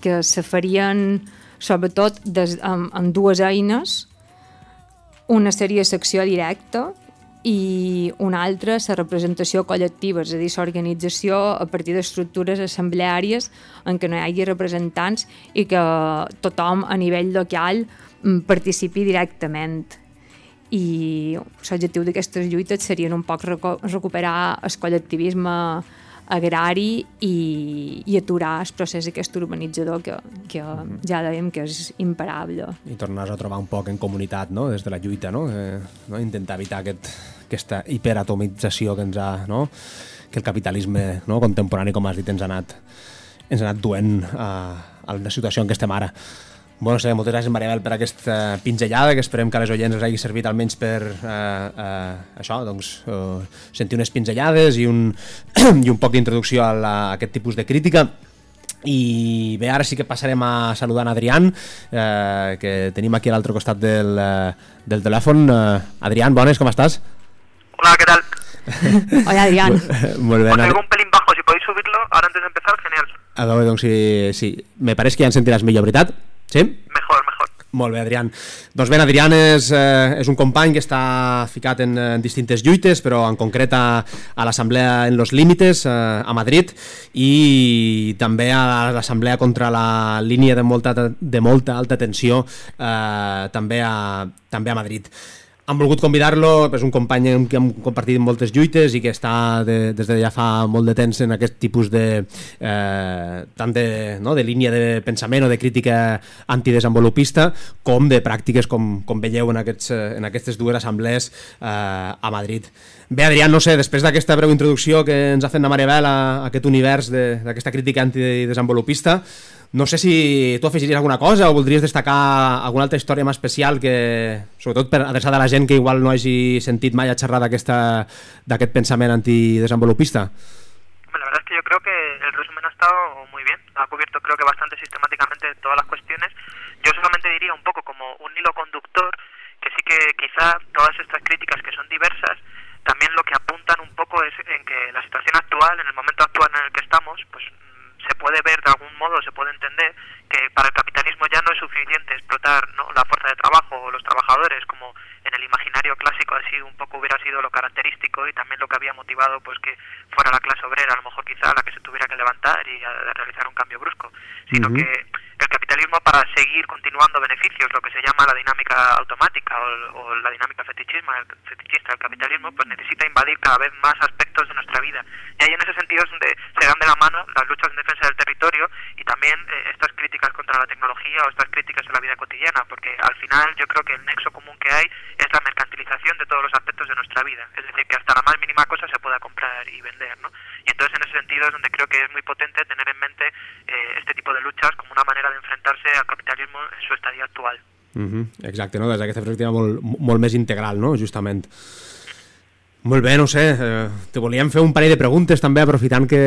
que se farien sobretot des, amb, amb dues eines, una seria secció directa, i una altra la representació col·lectiva, és a dir, l'organització a partir d'estructures assembleàries en què no hi hagi representants i que tothom a nivell local mm, participi directament. I l'objectiu d'aquestes lluites serien un poc recuperar el col·lectivisme agrari i, i aturar el procés aquest urbanitzador que, que ja dèiem que és imparable. I tornar a trobar un poc en comunitat, no?, des de la lluita, no? Eh, no? Intentar evitar aquest, aquesta hiperatomització que ens ha, no? que el capitalisme no? contemporani, com has dit, ens ha anat, ens ha anat duent a, a la situació en què estem ara. Bueno, sé, moltes gràcies, Maribel, per aquesta pinzellada, que esperem que a les oients hagi servit almenys per eh, eh, això, doncs, eh, sentir unes pinzellades i un, i un poc d'introducció a, la, a aquest tipus de crítica. I bé, ara sí que passarem a saludar en Adrián, eh, que tenim aquí a l'altre costat del, eh, del telèfon. Eh, Adrián, bones, com estàs? Hola, ¿qué tal? Hola, Adrián. Molt bé, Os un pelín bajo, si podéis subirlo ahora antes de empezar, genial. A veure, doncs, sí, sí. Me pareix que ja ens sentiràs millor, veritat? Sí? Mejor, mejor. Molt bé, Adrián. Doncs bé, Adrián és, eh, és un company que està ficat en, en distintes lluites, però en concret a, a l'Assemblea en los Límites, eh, a Madrid, i també a l'Assemblea contra la línia de molta, de molta alta tensió, eh, també, a, també a Madrid. Han volgut convidar-lo, és un company qui hem compartit moltes lluites i que està de, des de ja fa molt de temps en aquest tipus de eh, tant de, no, de línia de pensament o de crítica antidesenvolupista com de pràctiques com, com veieu en, aquests, eh, en aquestes dues assemblees eh, a Madrid. Bé, Adrià, no sé, després d'aquesta breu introducció que ens ha fet la Maribel a, a aquest univers d'aquesta crítica antidesenvolupista, no sé si tu afegiries alguna cosa o voldries destacar alguna altra història més especial que, sobretot per adreçada a la gent que igual no hagi sentit mai a xerrar d'aquest pensament antidesenvolupista. La verdad es que yo creo que el resumen ha estado muy bien, ha cubierto creo que bastante sistemáticamente todas las cuestiones. Yo solamente diría un poco como un hilo conductor, que sí que quizá todas estas críticas que son diversas, también lo que apuntan un poco es en que la situación actual, en el momento actual en el que estamos, pues se puede ver de algún modo, se puede entender que para el capitalismo ya no es suficiente explotar ¿no? la fuerza de trabajo o los trabajadores como en el imaginario clásico así un poco hubiera sido lo característico y también lo que había motivado pues que fuera la clase obrera a lo mejor quizá la que se tuviera que levantar y a- realizar un cambio brusco, sino que el capitalismo para seguir continuando beneficios, lo que se llama la dinámica automática o, o la dinámica fetichismo, el fetichista del capitalismo, pues necesita invadir cada vez más aspectos de nuestra vida. Y ahí en ese sentido es donde se dan de la mano las luchas en defensa del territorio y también eh, estas críticas contra la tecnología o estas críticas en la vida cotidiana, porque al final yo creo que el nexo común que hay es la mercantilización de todos los aspectos de nuestra vida. Es decir, que hasta la más mínima cosa se pueda comprar y vender, ¿no? Y entonces en ese sentido es donde creo que es muy potente tener en mente eh, este tipo de luchas como una manera de enfrentarse al capitalismo en su estadía actual. Mhm, Exacte, no? des d'aquesta perspectiva molt, molt més integral, no? justament. Molt bé, no sé, eh, te volíem fer un parell de preguntes també, aprofitant que,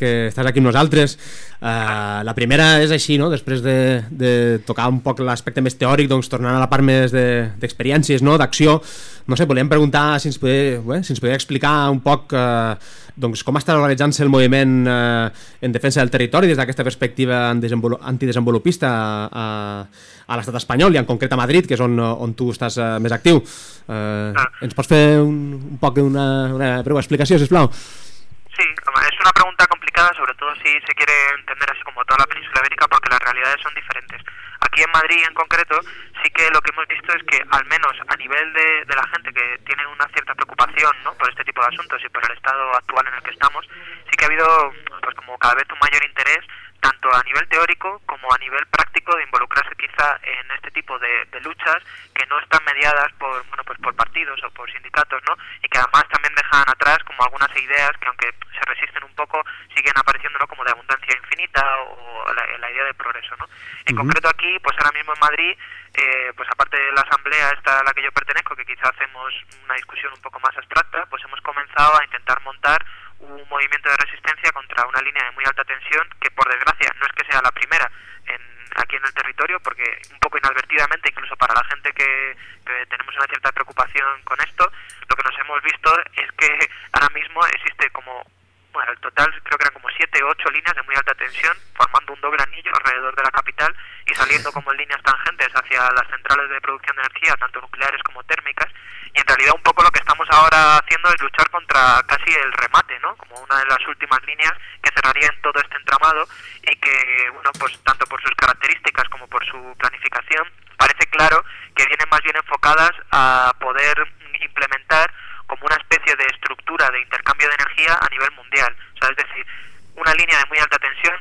que estàs aquí amb nosaltres. Eh, la primera és així, no? després de, de tocar un poc l'aspecte més teòric, doncs tornant a la part més de- d'experiències, no? d'acció, no sé, volíem preguntar si ens podia, bé, si ens podia explicar un poc eh, doncs, com està organitzant-se el moviment eh, en defensa del territori des d'aquesta perspectiva en desenvolu- antidesenvolupista a, a l'estat espanyol i en concret a Madrid, que és on, on tu estàs eh, més actiu. Eh, ens pots fer un, un poc una, una breu explicació, sisplau? Sí, home, es una sobre todo si se quiere entender así como toda la península ibérica, porque las realidades son diferentes. Aquí en Madrid en concreto, sí que lo que hemos visto es que al menos a nivel de, de la gente que tiene una cierta preocupación ¿no? por este tipo de asuntos y por el estado actual en el que estamos, sí que ha habido pues como cada vez un mayor interés tanto a nivel teórico como a nivel práctico de involucrarse quizá en este tipo de, de luchas que no están mediadas por bueno pues por partidos o por sindicatos no y que además también dejan atrás como algunas ideas que aunque se resisten un poco siguen apareciendo ¿no? como de abundancia infinita o la, la idea de progreso no en concreto aquí pues ahora mismo en Madrid eh, pues aparte de la asamblea esta a la que yo pertenezco que quizá hacemos una discusión un poco más abstracta pues hemos comenzado a intentar montar un movimiento de resistencia contra una línea de muy alta tensión que por desgracia no es que sea la primera en, aquí en el territorio porque un poco inadvertidamente incluso para la gente que, que tenemos una cierta preocupación con esto lo que nos hemos visto es que ahora mismo existe como bueno, el total creo que eran como siete o ocho líneas de muy alta tensión, formando un doble anillo alrededor de la capital y saliendo como líneas tangentes hacia las centrales de producción de energía, tanto nucleares como térmicas. Y en realidad un poco lo que estamos ahora haciendo es luchar contra casi el remate, ¿no? Como una de las últimas líneas que cerrarían todo este entramado y que, bueno, pues tanto por sus características como por su planificación, parece claro que vienen más bien enfocadas a poder implementar como una especie de estructura de intercambio de energía a nivel mundial. O sea, es decir, una línea de muy alta tensión,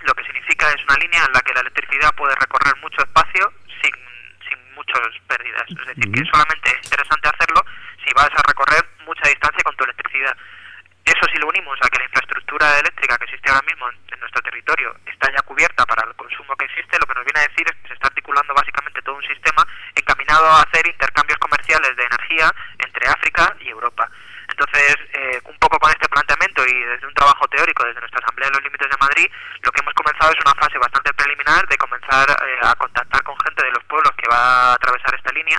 lo que significa es una línea en la que la electricidad puede recorrer mucho espacio sin, sin muchas pérdidas. Es decir, que solamente es interesante hacerlo si vas a recorrer mucha distancia con tu electricidad. Eso si lo unimos a que la infraestructura eléctrica que existe ahora mismo en, nuestro territorio está ya cubierta para el consumo que existe, lo que nos viene a decir es que se está articulando básicamente todo un sistema encaminado a hacer intercambios comerciales de energía entre África y Europa. Entonces, eh, un poco con este planteamiento y desde un trabajo teórico desde nuestra Asamblea de los Límites de Madrid, lo que hemos comenzado es una fase bastante preliminar de comenzar eh, a contactar con gente de los pueblos que va a atravesar esta línea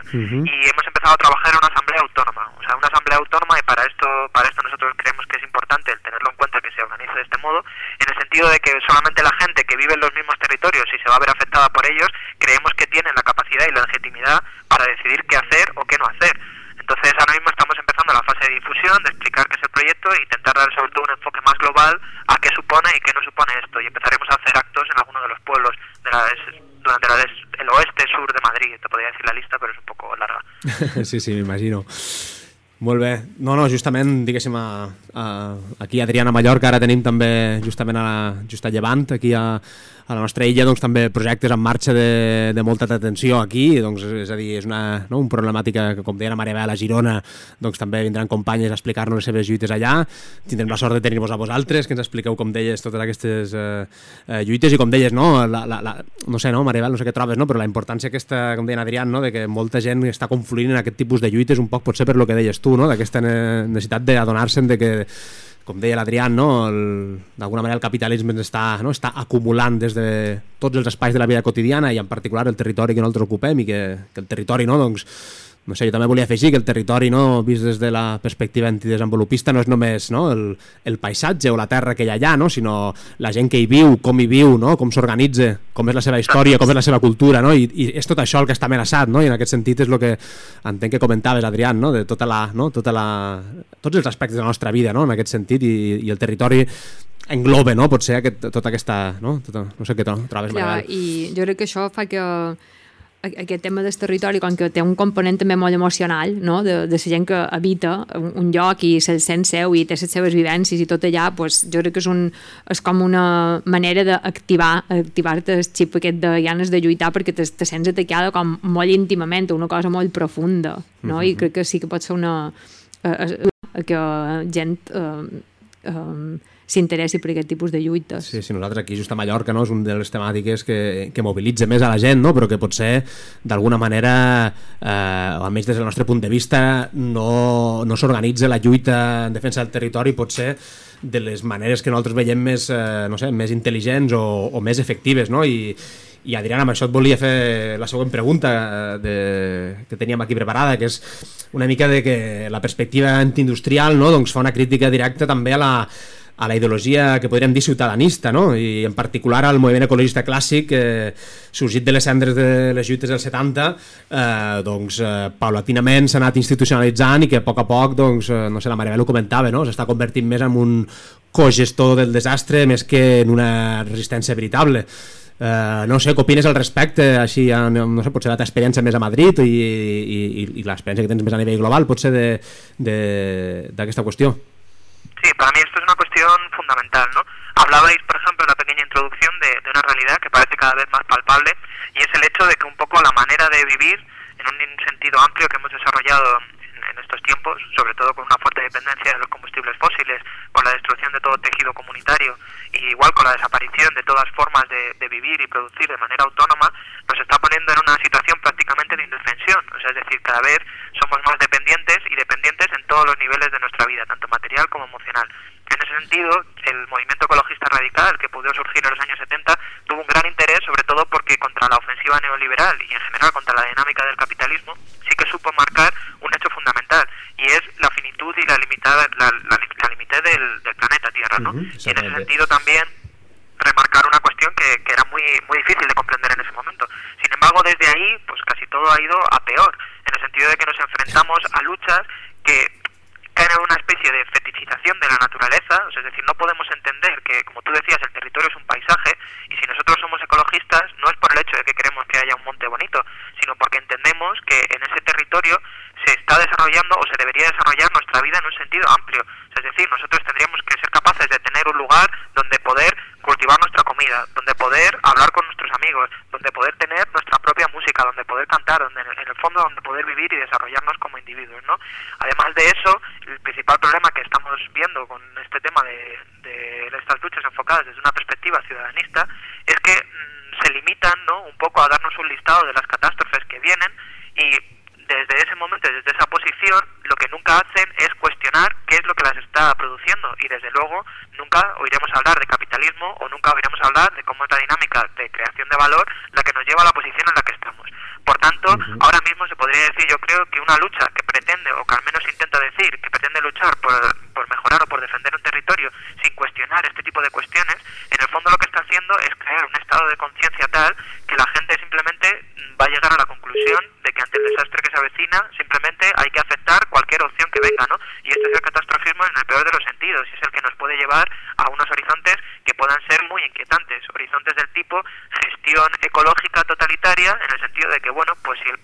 sí, sí, m'imagino. Molt bé. No, no, justament, diguéssim, a, a, aquí a Adriana Mallorca ara tenim també, justament a, just a Llevant, aquí a, a la nostra illa, doncs també projectes en marxa de, de molta atenció aquí, doncs, és a dir, és una, no, una problemàtica que, com deia la Maribel, a Girona, doncs també vindran companyes a explicar-nos les seves lluites allà, tindrem la sort de tenir-vos a vosaltres, que ens expliqueu, com deies, totes aquestes eh, eh, lluites, i com deies, no, la, la, la, no sé, no, Maribel, no sé què trobes, no, però la importància aquesta, com deia Adrián, no, de que molta gent està confluint en aquest tipus de lluites, un poc potser per lo que deies tu, no, d'aquesta ne- necessitat d'adonar-se'n de que com deia l'Adrián, no? d'alguna manera el capitalisme ens està, no? està acumulant des de tots els espais de la vida quotidiana i en particular el territori que nosaltres ocupem i que, que el territori, no? doncs, no sé, jo també volia afegir que el territori, no, vist des de la perspectiva antidesenvolupista, no és només no, el, el paisatge o la terra que hi ha allà, no, sinó la gent que hi viu, com hi viu, no, com s'organitza, com és la seva història, com és la seva cultura, no, i, i és tot això el que està amenaçat, no, i en aquest sentit és el que entenc que comentaves, Adrián, no, de tota la, no, tota la, tots els aspectes de la nostra vida, no, en aquest sentit, i, i el territori engloba, no, potser aquest, tota aquesta, no, tota, no sé què trobes, Clar, Maribel. i jo crec que això fa que aquest tema del territori, com que té un component també molt emocional, no? de, de la gent que habita un, un lloc i se'l sent seu i té les seves vivències i tot allà, pues, jo crec que és, un, és com una manera d'activar activar-te el xip aquest de ganes de lluitar perquè te, te sents atacada com molt íntimament, una cosa molt profunda, no? I Mhm. crec que sí que pot ser una... Eh, eh, que gent eh, um, s'interessi per aquest tipus de lluites. Sí, sí, nosaltres aquí just a Mallorca no, és un de les temàtiques que, que mobilitza més a la gent, no? però que potser d'alguna manera, eh, almenys des del nostre punt de vista, no, no s'organitza la lluita en defensa del territori potser de les maneres que nosaltres veiem més, eh, no sé, més intel·ligents o, o més efectives. No? I, i Adriana, amb això et volia fer la següent pregunta eh, de, que teníem aquí preparada, que és una mica de que la perspectiva antiindustrial no? doncs fa una crítica directa també a la, a la ideologia que podríem dir ciutadanista, no? i en particular al moviment ecologista clàssic eh, sorgit de les cendres de les lluites dels 70, eh, doncs, eh, paulatinament s'ha anat institucionalitzant i que a poc a poc, doncs, eh, no sé, la Maribel ho comentava, no? s'està convertint més en un cogestor del desastre més que en una resistència veritable. Uh, no sé, què opines al respecte així, no sé, potser la teva experiència més a Madrid i, i, i, i l'experiència que tens més a nivell global potser d'aquesta qüestió Sí, para mí esto es una cuestión fundamental, ¿no? Hablabais, por ejemplo, en la pequeña introducción de, una realidad que parece cada vez más palpable y es el hecho de que un poco la manera de vivir en un sentido amplio que hemos desarrollado en, estos tiempos, sobre todo con una fuerte dependencia de los combustibles fósiles, con la destrucción de todo tejido comunitario y igual con la desaparición de todas formas de, de vivir y producir de manera autónoma, nos está poniendo en una situación prácticamente de indefensión. O sea, es decir, cada vez somos más dependientes y dependientes en todos los niveles de nuestra vida, tanto material como emocional. En ese sentido, el movimiento ecologista radical que pudo surgir en los años 70 tuvo un gran interés, sobre todo porque contra la ofensiva neoliberal y en general contra la dinámica del capitalismo, sí que supo marcar un hecho fundamental y es la finitud y la limitada la, la, la limitez del, del planeta Tierra, ¿no? Uh -huh, y en ese sentido también remarcar una cuestión que, que, era muy muy difícil de comprender en ese momento. Sin embargo, desde ahí, pues casi todo ha ido a peor, en el sentido de que nos enfrentamos a luchas que caen en una especie de fetichización de la naturaleza, o sea, es decir, no podemos entender que, como tú decías, el territorio es un paisaje, y si nosotros somos ecologistas, no es por el hecho de que queremos que haya un monte bonito, sino porque entendemos que en ese territorio se está desarrollando o se debería desarrollar nuestra vida en un sentido amplio. Es decir, nosotros tendríamos que ser capaces de tener un lugar donde poder cultivar nuestra comida, donde poder hablar con nuestros amigos, donde poder tener nuestra propia música, donde poder cantar, donde en el fondo donde poder vivir y desarrollarnos como individuos, ¿no? Además de eso, el principal problema que estamos viendo con este tema de, estas luchas enfocadas desde una perspectiva ciudadanista es que mmm, se limitan, ¿no? Un poco a darnos un listado de las catástrofes que vienen y desde ese momento, desde esa posición, lo que nunca hacen es cuestionar qué es lo que las está produciendo y desde luego nunca oiremos hablar de capitalismo o nunca oiremos hablar de cómo es la dinámica de creación de valor la que nos lleva a la posición en la que estamos. Por tanto, uh -huh. ahora mismo se podría decir, yo creo, que una lucha que pretende, o que al menos intenta decir, que pretende luchar por, por mejorar o por defender un territorio sin cuestionar este tipo de cuestiones, en el fondo lo que está haciendo es crear un estado de conciencia tal que la gente simplemente va a llegar a la conclusión de que ante el desastre que se avecina, simplemente hay que aceptar cualquier opción que venga, ¿no? Y este es el catastrofismo en el peor de los sentidos, y es el que nos puede llevar a unos horizontes que puedan ser muy inquietantes, horizontes del tipo gestión ecológica en el sentido de que, bueno, pues si el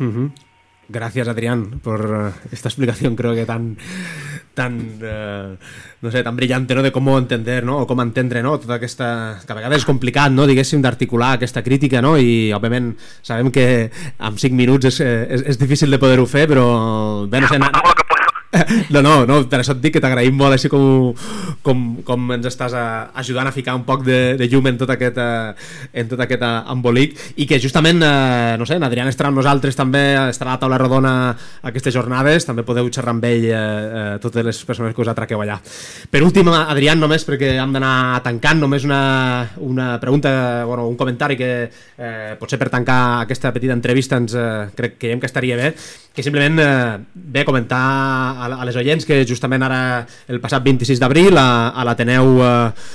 Uh -huh. Gracias, Adrián, por uh, esta explicación, creo que tan, tan, uh, no sé, tan brillante, no?, de com entender, no?, o com entendre, no?, tota aquesta... que a vegades és complicat, no?, diguéssim, d'articular aquesta crítica, no?, i, òbviament, sabem que en 5 minuts és, és, és difícil de poder-ho fer, però, bé, no sé... Na... No, no, no, per això et dic que t'agraïm molt així com, com, com ens estàs a, ajudant a ficar un poc de, de llum en tot aquest, uh, en tot aquest uh, embolic i que justament, uh, no sé, en Adrián estarà amb nosaltres també, estarà a la taula rodona aquestes jornades, també podeu xerrar amb ell uh, totes les persones que us atraqueu allà. Per últim, Adrián, només perquè hem d'anar tancant, només una, una pregunta, bueno, un comentari que eh, potser per tancar aquesta petita entrevista ens eh, crec creiem que estaria bé, que simplement eh, bé comentar a, a les oients que justament ara el passat 26 d'abril a, a l'Ateneu eh,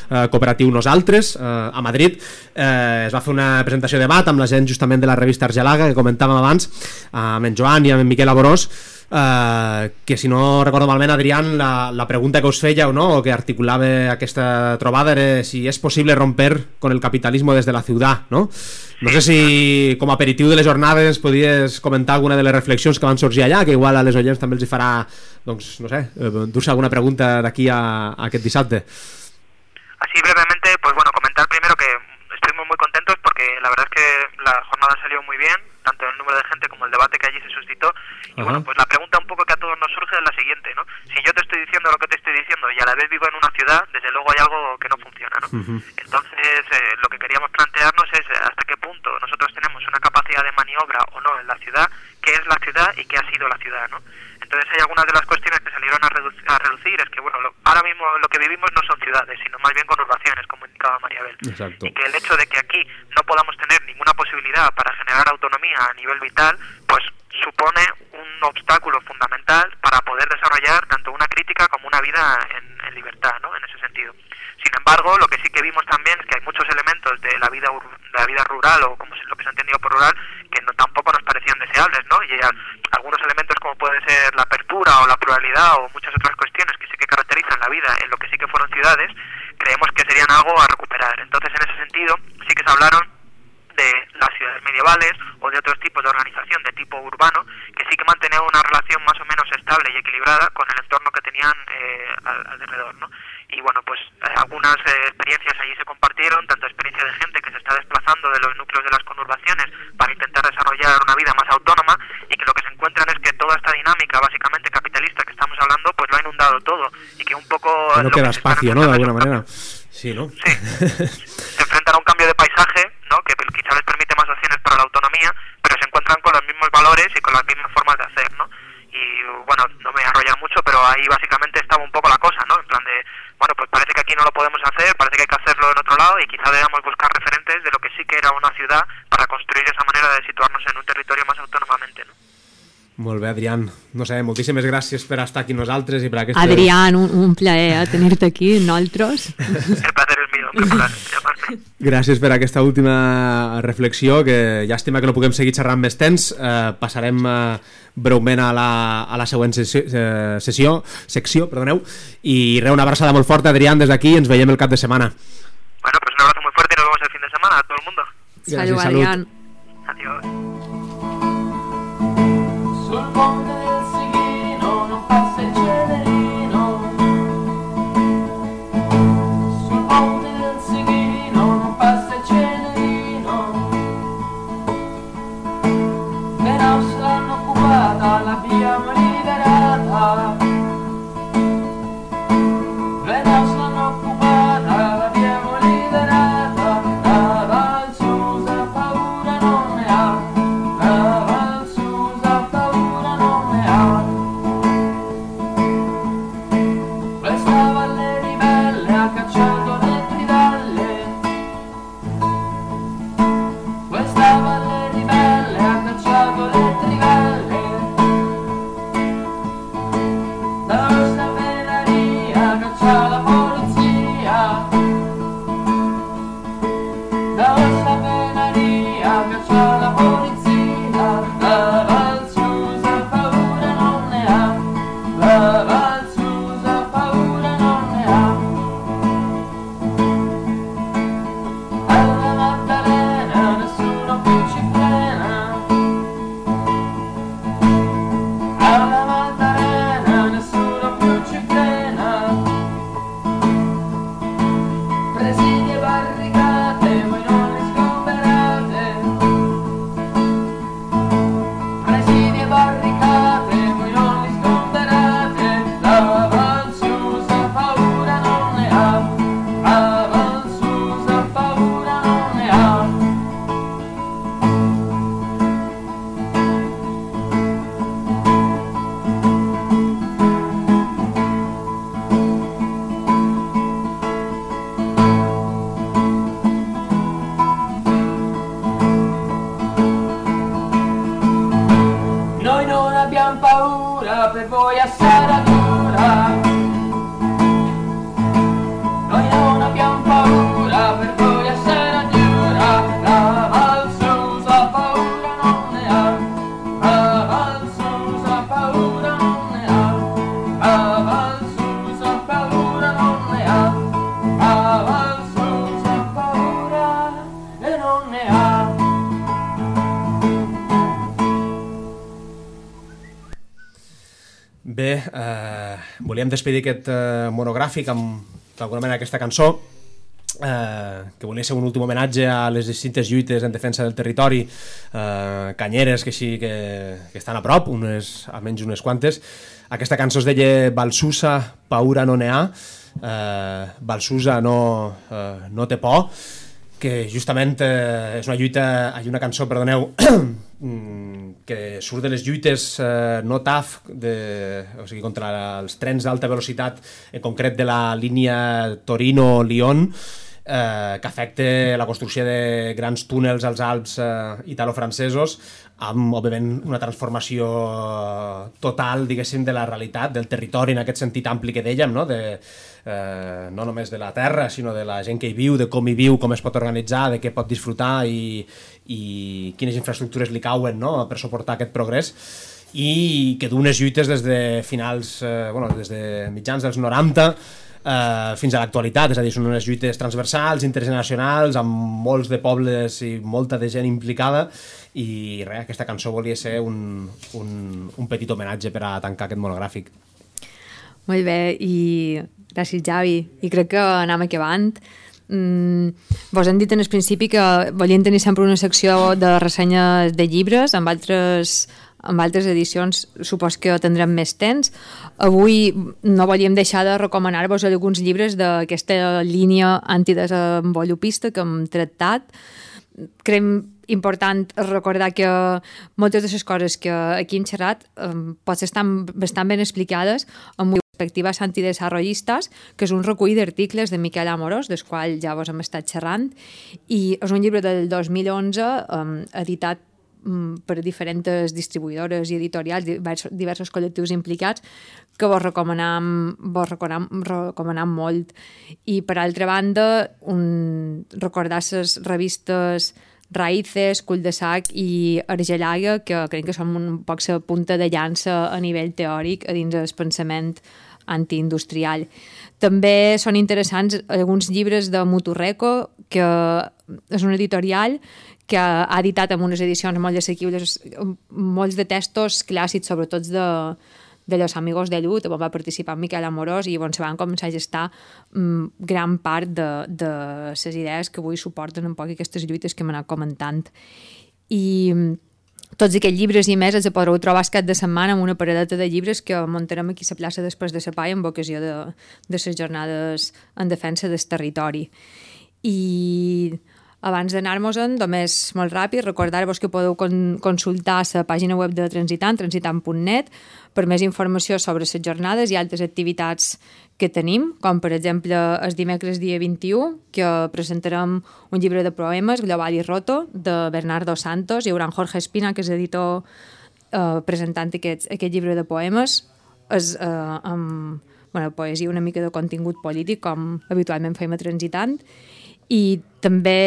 eh, Cooperatiu Nosaltres eh, a Madrid eh, es va fer una presentació de debat amb la gent justament de la revista Argelaga que comentàvem abans amb en Joan i amb en Miquel Aborós Uh, que si no recordo malament, Adrián, la, la pregunta que us feia o no, o que articulava aquesta trobada era si és possible romper con el capitalismo desde la ciudad, no? No sé si com a aperitiu de les jornades podies comentar alguna de les reflexions que van sorgir allà, que igual a les oients també els hi farà, doncs, no sé, eh, dur-se alguna pregunta d'aquí a, a aquest dissabte. Así brevemente, pues bueno, comentar primero que estuvimos muy contentos porque la verdad es que la jornada salió muy bien, tanto el número de gente como el debate que allí se suscitó. Y bueno, pues la pregunta un poco que a todos nos surge es la siguiente, ¿no? Si yo te estoy diciendo lo que te estoy diciendo y a la vez vivo en una ciudad, desde luego hay algo que no funciona, ¿no? Entonces, eh, lo que queríamos plantearnos es eh, hasta qué punto nosotros tenemos una capacidad de maniobra o no en la ciudad, qué es la ciudad y qué ha sido la ciudad, ¿no? Entonces hay algunas de las cuestiones que salieron a, redu- a relucir, es que bueno, lo- ahora mismo lo que vivimos no son ciudades, sino más bien conurbaciones, como indicaba Mariabel. Exacto. Y que el hecho de que aquí no podamos tener ninguna posibilidad para generar autonomía a nivel vital, pues supone un obstáculo fundamental para poder desarrollar tanto una crítica como una vida en, en libertad, ¿no? En ese sentido. Sin embargo, lo que sí que vimos también es que hay muchos elementos de la vida de la vida rural o como lo que se ha entendido por rural que no, tampoco nos parecían deseables, ¿no? Y algunos elementos como puede ser la apertura o la pluralidad o muchas otras cuestiones que sí que caracterizan la vida en lo que sí que fueron ciudades, creemos que serían algo a recuperar. Entonces, en ese sentido, sí que se hablaron de las ciudades medievales o de otros tipos de organización de tipo urbano que sí que mantenían una relación más o menos estable y equilibrada con el entorno que tenían eh, al- alrededor, ¿no? Y bueno, pues eh, algunas eh, experiencias allí se compartieron, tanto experiencia de gente que se está desplazando de los núcleos de las conurbaciones para intentar desarrollar una vida más autónoma y que lo que se encuentran es que toda esta dinámica básicamente capitalista que estamos hablando pues lo ha inundado todo y que un poco Que no lo que queda se están espacio, ¿no? De alguna manera. Sí, ¿no? se enfrentan a un cambio de paisaje, ¿no? que quizá les permite más opciones para la autonomía, pero se encuentran con los mismos valores y con las mismas formas de hacer, ¿no? Y bueno, no me voy a enrollar mucho, pero ahí básicamente estaba un poco la cosa, ¿no? En plan de, bueno, pues parece que aquí no lo podemos hacer, parece que hay que hacerlo en otro lado y quizá debamos buscar referentes de lo que sí que era una ciudad para construir esa manera de situarnos en un territorio más autónomamente, ¿no? Molt bé, Adrián. No sé, moltíssimes gràcies per estar aquí nosaltres i per aquestes... Adrián, un, un plaer tenir-te aquí, nosaltres. Gràcies per aquesta última reflexió, que llàstima que no puguem seguir xerrant més temps. Eh, passarem eh, breument a la, a la següent sessió, eh, sessió, secció, perdoneu, i re, una abraçada molt forta, Adrián, des d'aquí, ens veiem el cap de setmana. Bueno, pues un abrazo muy fuerte y nos vemos el fin de semana a todo el mundo. Gràcies, salut. Adiós. Despedir aquest eh, monogràfic amb, d'alguna manera, aquesta cançó, eh, que volia ser un últim homenatge a les distintes lluites en defensa del territori, eh, canyeres que així que, que estan a prop, unes, almenys unes quantes. Aquesta cançó es deia Balsusa Paura no n'ha, eh, Balsusa no, eh, no té por, que justament eh, és una lluita, hi una cançó, perdoneu, mm, que surt de les lluites eh, no TAF, de, o sigui, contra els trens d'alta velocitat, en concret de la línia Torino-Lyon, eh, que afecta la construcció de grans túnels als Alps eh, italo-francesos, amb, òbviament, una transformació total, diguéssim, de la realitat, del territori, en aquest sentit ampli que dèiem, no? de, eh, no només de la terra, sinó de la gent que hi viu, de com hi viu, com es pot organitzar, de què pot disfrutar i, i quines infraestructures li cauen no? per suportar aquest progrés i que d'unes lluites des de finals, eh, bueno, des de mitjans dels 90 eh, fins a l'actualitat, és a dir, són unes lluites transversals, intergeneracionals, amb molts de pobles i molta de gent implicada i res, aquesta cançó volia ser un, un, un petit homenatge per a tancar aquest monogràfic. Molt bé, i gràcies Javi. I crec que anem acabant. Mm, vos hem dit en el principi que volíem tenir sempre una secció de ressenyes de llibres amb altres amb altres edicions supos que tindrem més temps. Avui no volíem deixar de recomanar-vos alguns llibres d'aquesta línia antidesenvolupista que hem tractat. Creiem important recordar que moltes de les coses que aquí hem xerrat um, potser estan bastant ben explicades amb perspectives antidesarrollistes, que és un recull d'articles de Miquel Amorós, dels quals ja vos hem estat xerrant, i és un llibre del 2011 um, editat per diferents distribuïdores i editorials, diversos, diversos col·lectius implicats, que vos recomanam, vos recomanam, recomanam molt. I per altra banda, un, recordar les revistes Raïces, Cull de Sac i Argelaga, que crec que són un poc la punta de llança a nivell teòric a dins del pensament antiindustrial. També són interessants alguns llibres de Muturreco, que és un editorial que ha editat amb unes edicions molt assequibles molts de textos clàssics, sobretot de, de los amigos de llut, on va participar Miquel Amorós i on se van començar a gestar mm, gran part de, de les idees que avui suporten un poc aquestes lluites que m'han anat comentant. I tots aquests llibres i més els podreu trobar cap de setmana amb una paradeta de llibres que muntarem aquí a la plaça després de la PAI en ocasió de, de les jornades en defensa del territori. I abans d'anar-nos-en, només molt ràpid, recordar-vos que podeu con consultar la pàgina web de Transitant, transitant.net, per més informació sobre les jornades i altres activitats que tenim, com per exemple el dimecres dia 21, que presentarem un llibre de poemes, Global i Roto, de Bernardo Santos, hi haurà Jorge Espina, que és editor eh, presentant aquest, aquest llibre de poemes, és, eh, amb bueno, poesia una mica de contingut polític, com habitualment fem a Transitant, i també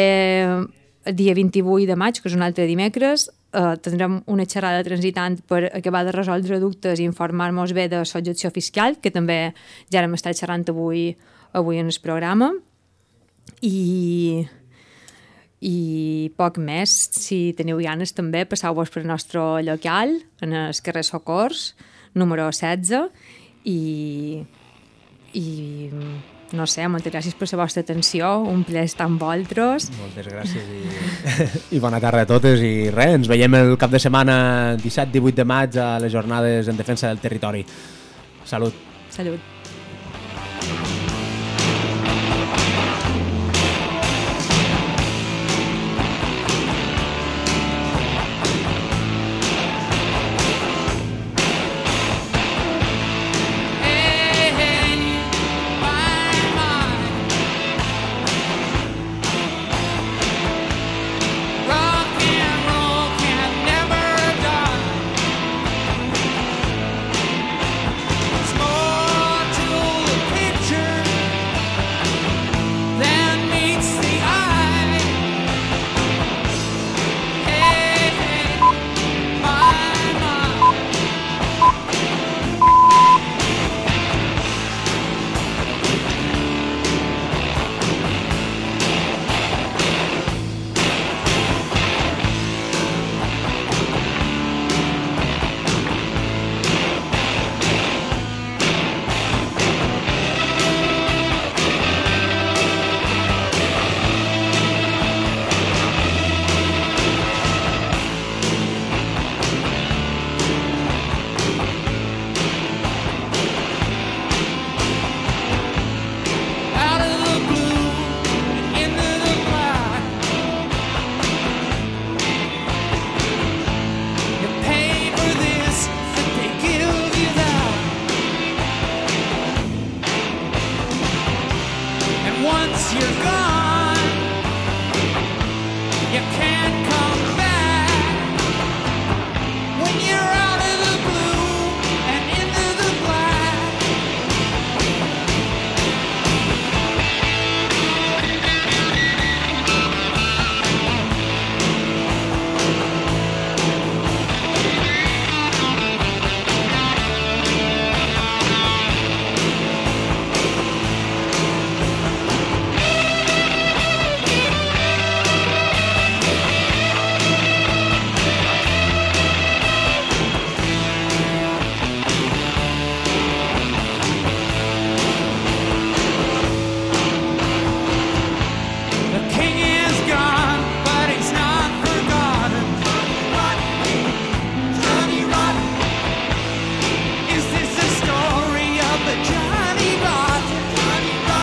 el dia 28 de maig, que és un altre dimecres, eh, tindrem una xerrada transitant per acabar de resoldre dubtes i informar-nos bé de subjecció fiscal, que també ja hem estat xerrant avui, avui en el programa. I, i poc més, si teniu ganes també, passeu-vos per el nostre local, en el carrer Socors, número 16, i, i no sé, moltes gràcies per la vostra atenció, un plaer estar amb vosaltres. Moltes gràcies i, i bona tarda a totes i res, ens veiem el cap de setmana 17-18 de maig a les jornades en defensa del territori. Salut. Salut.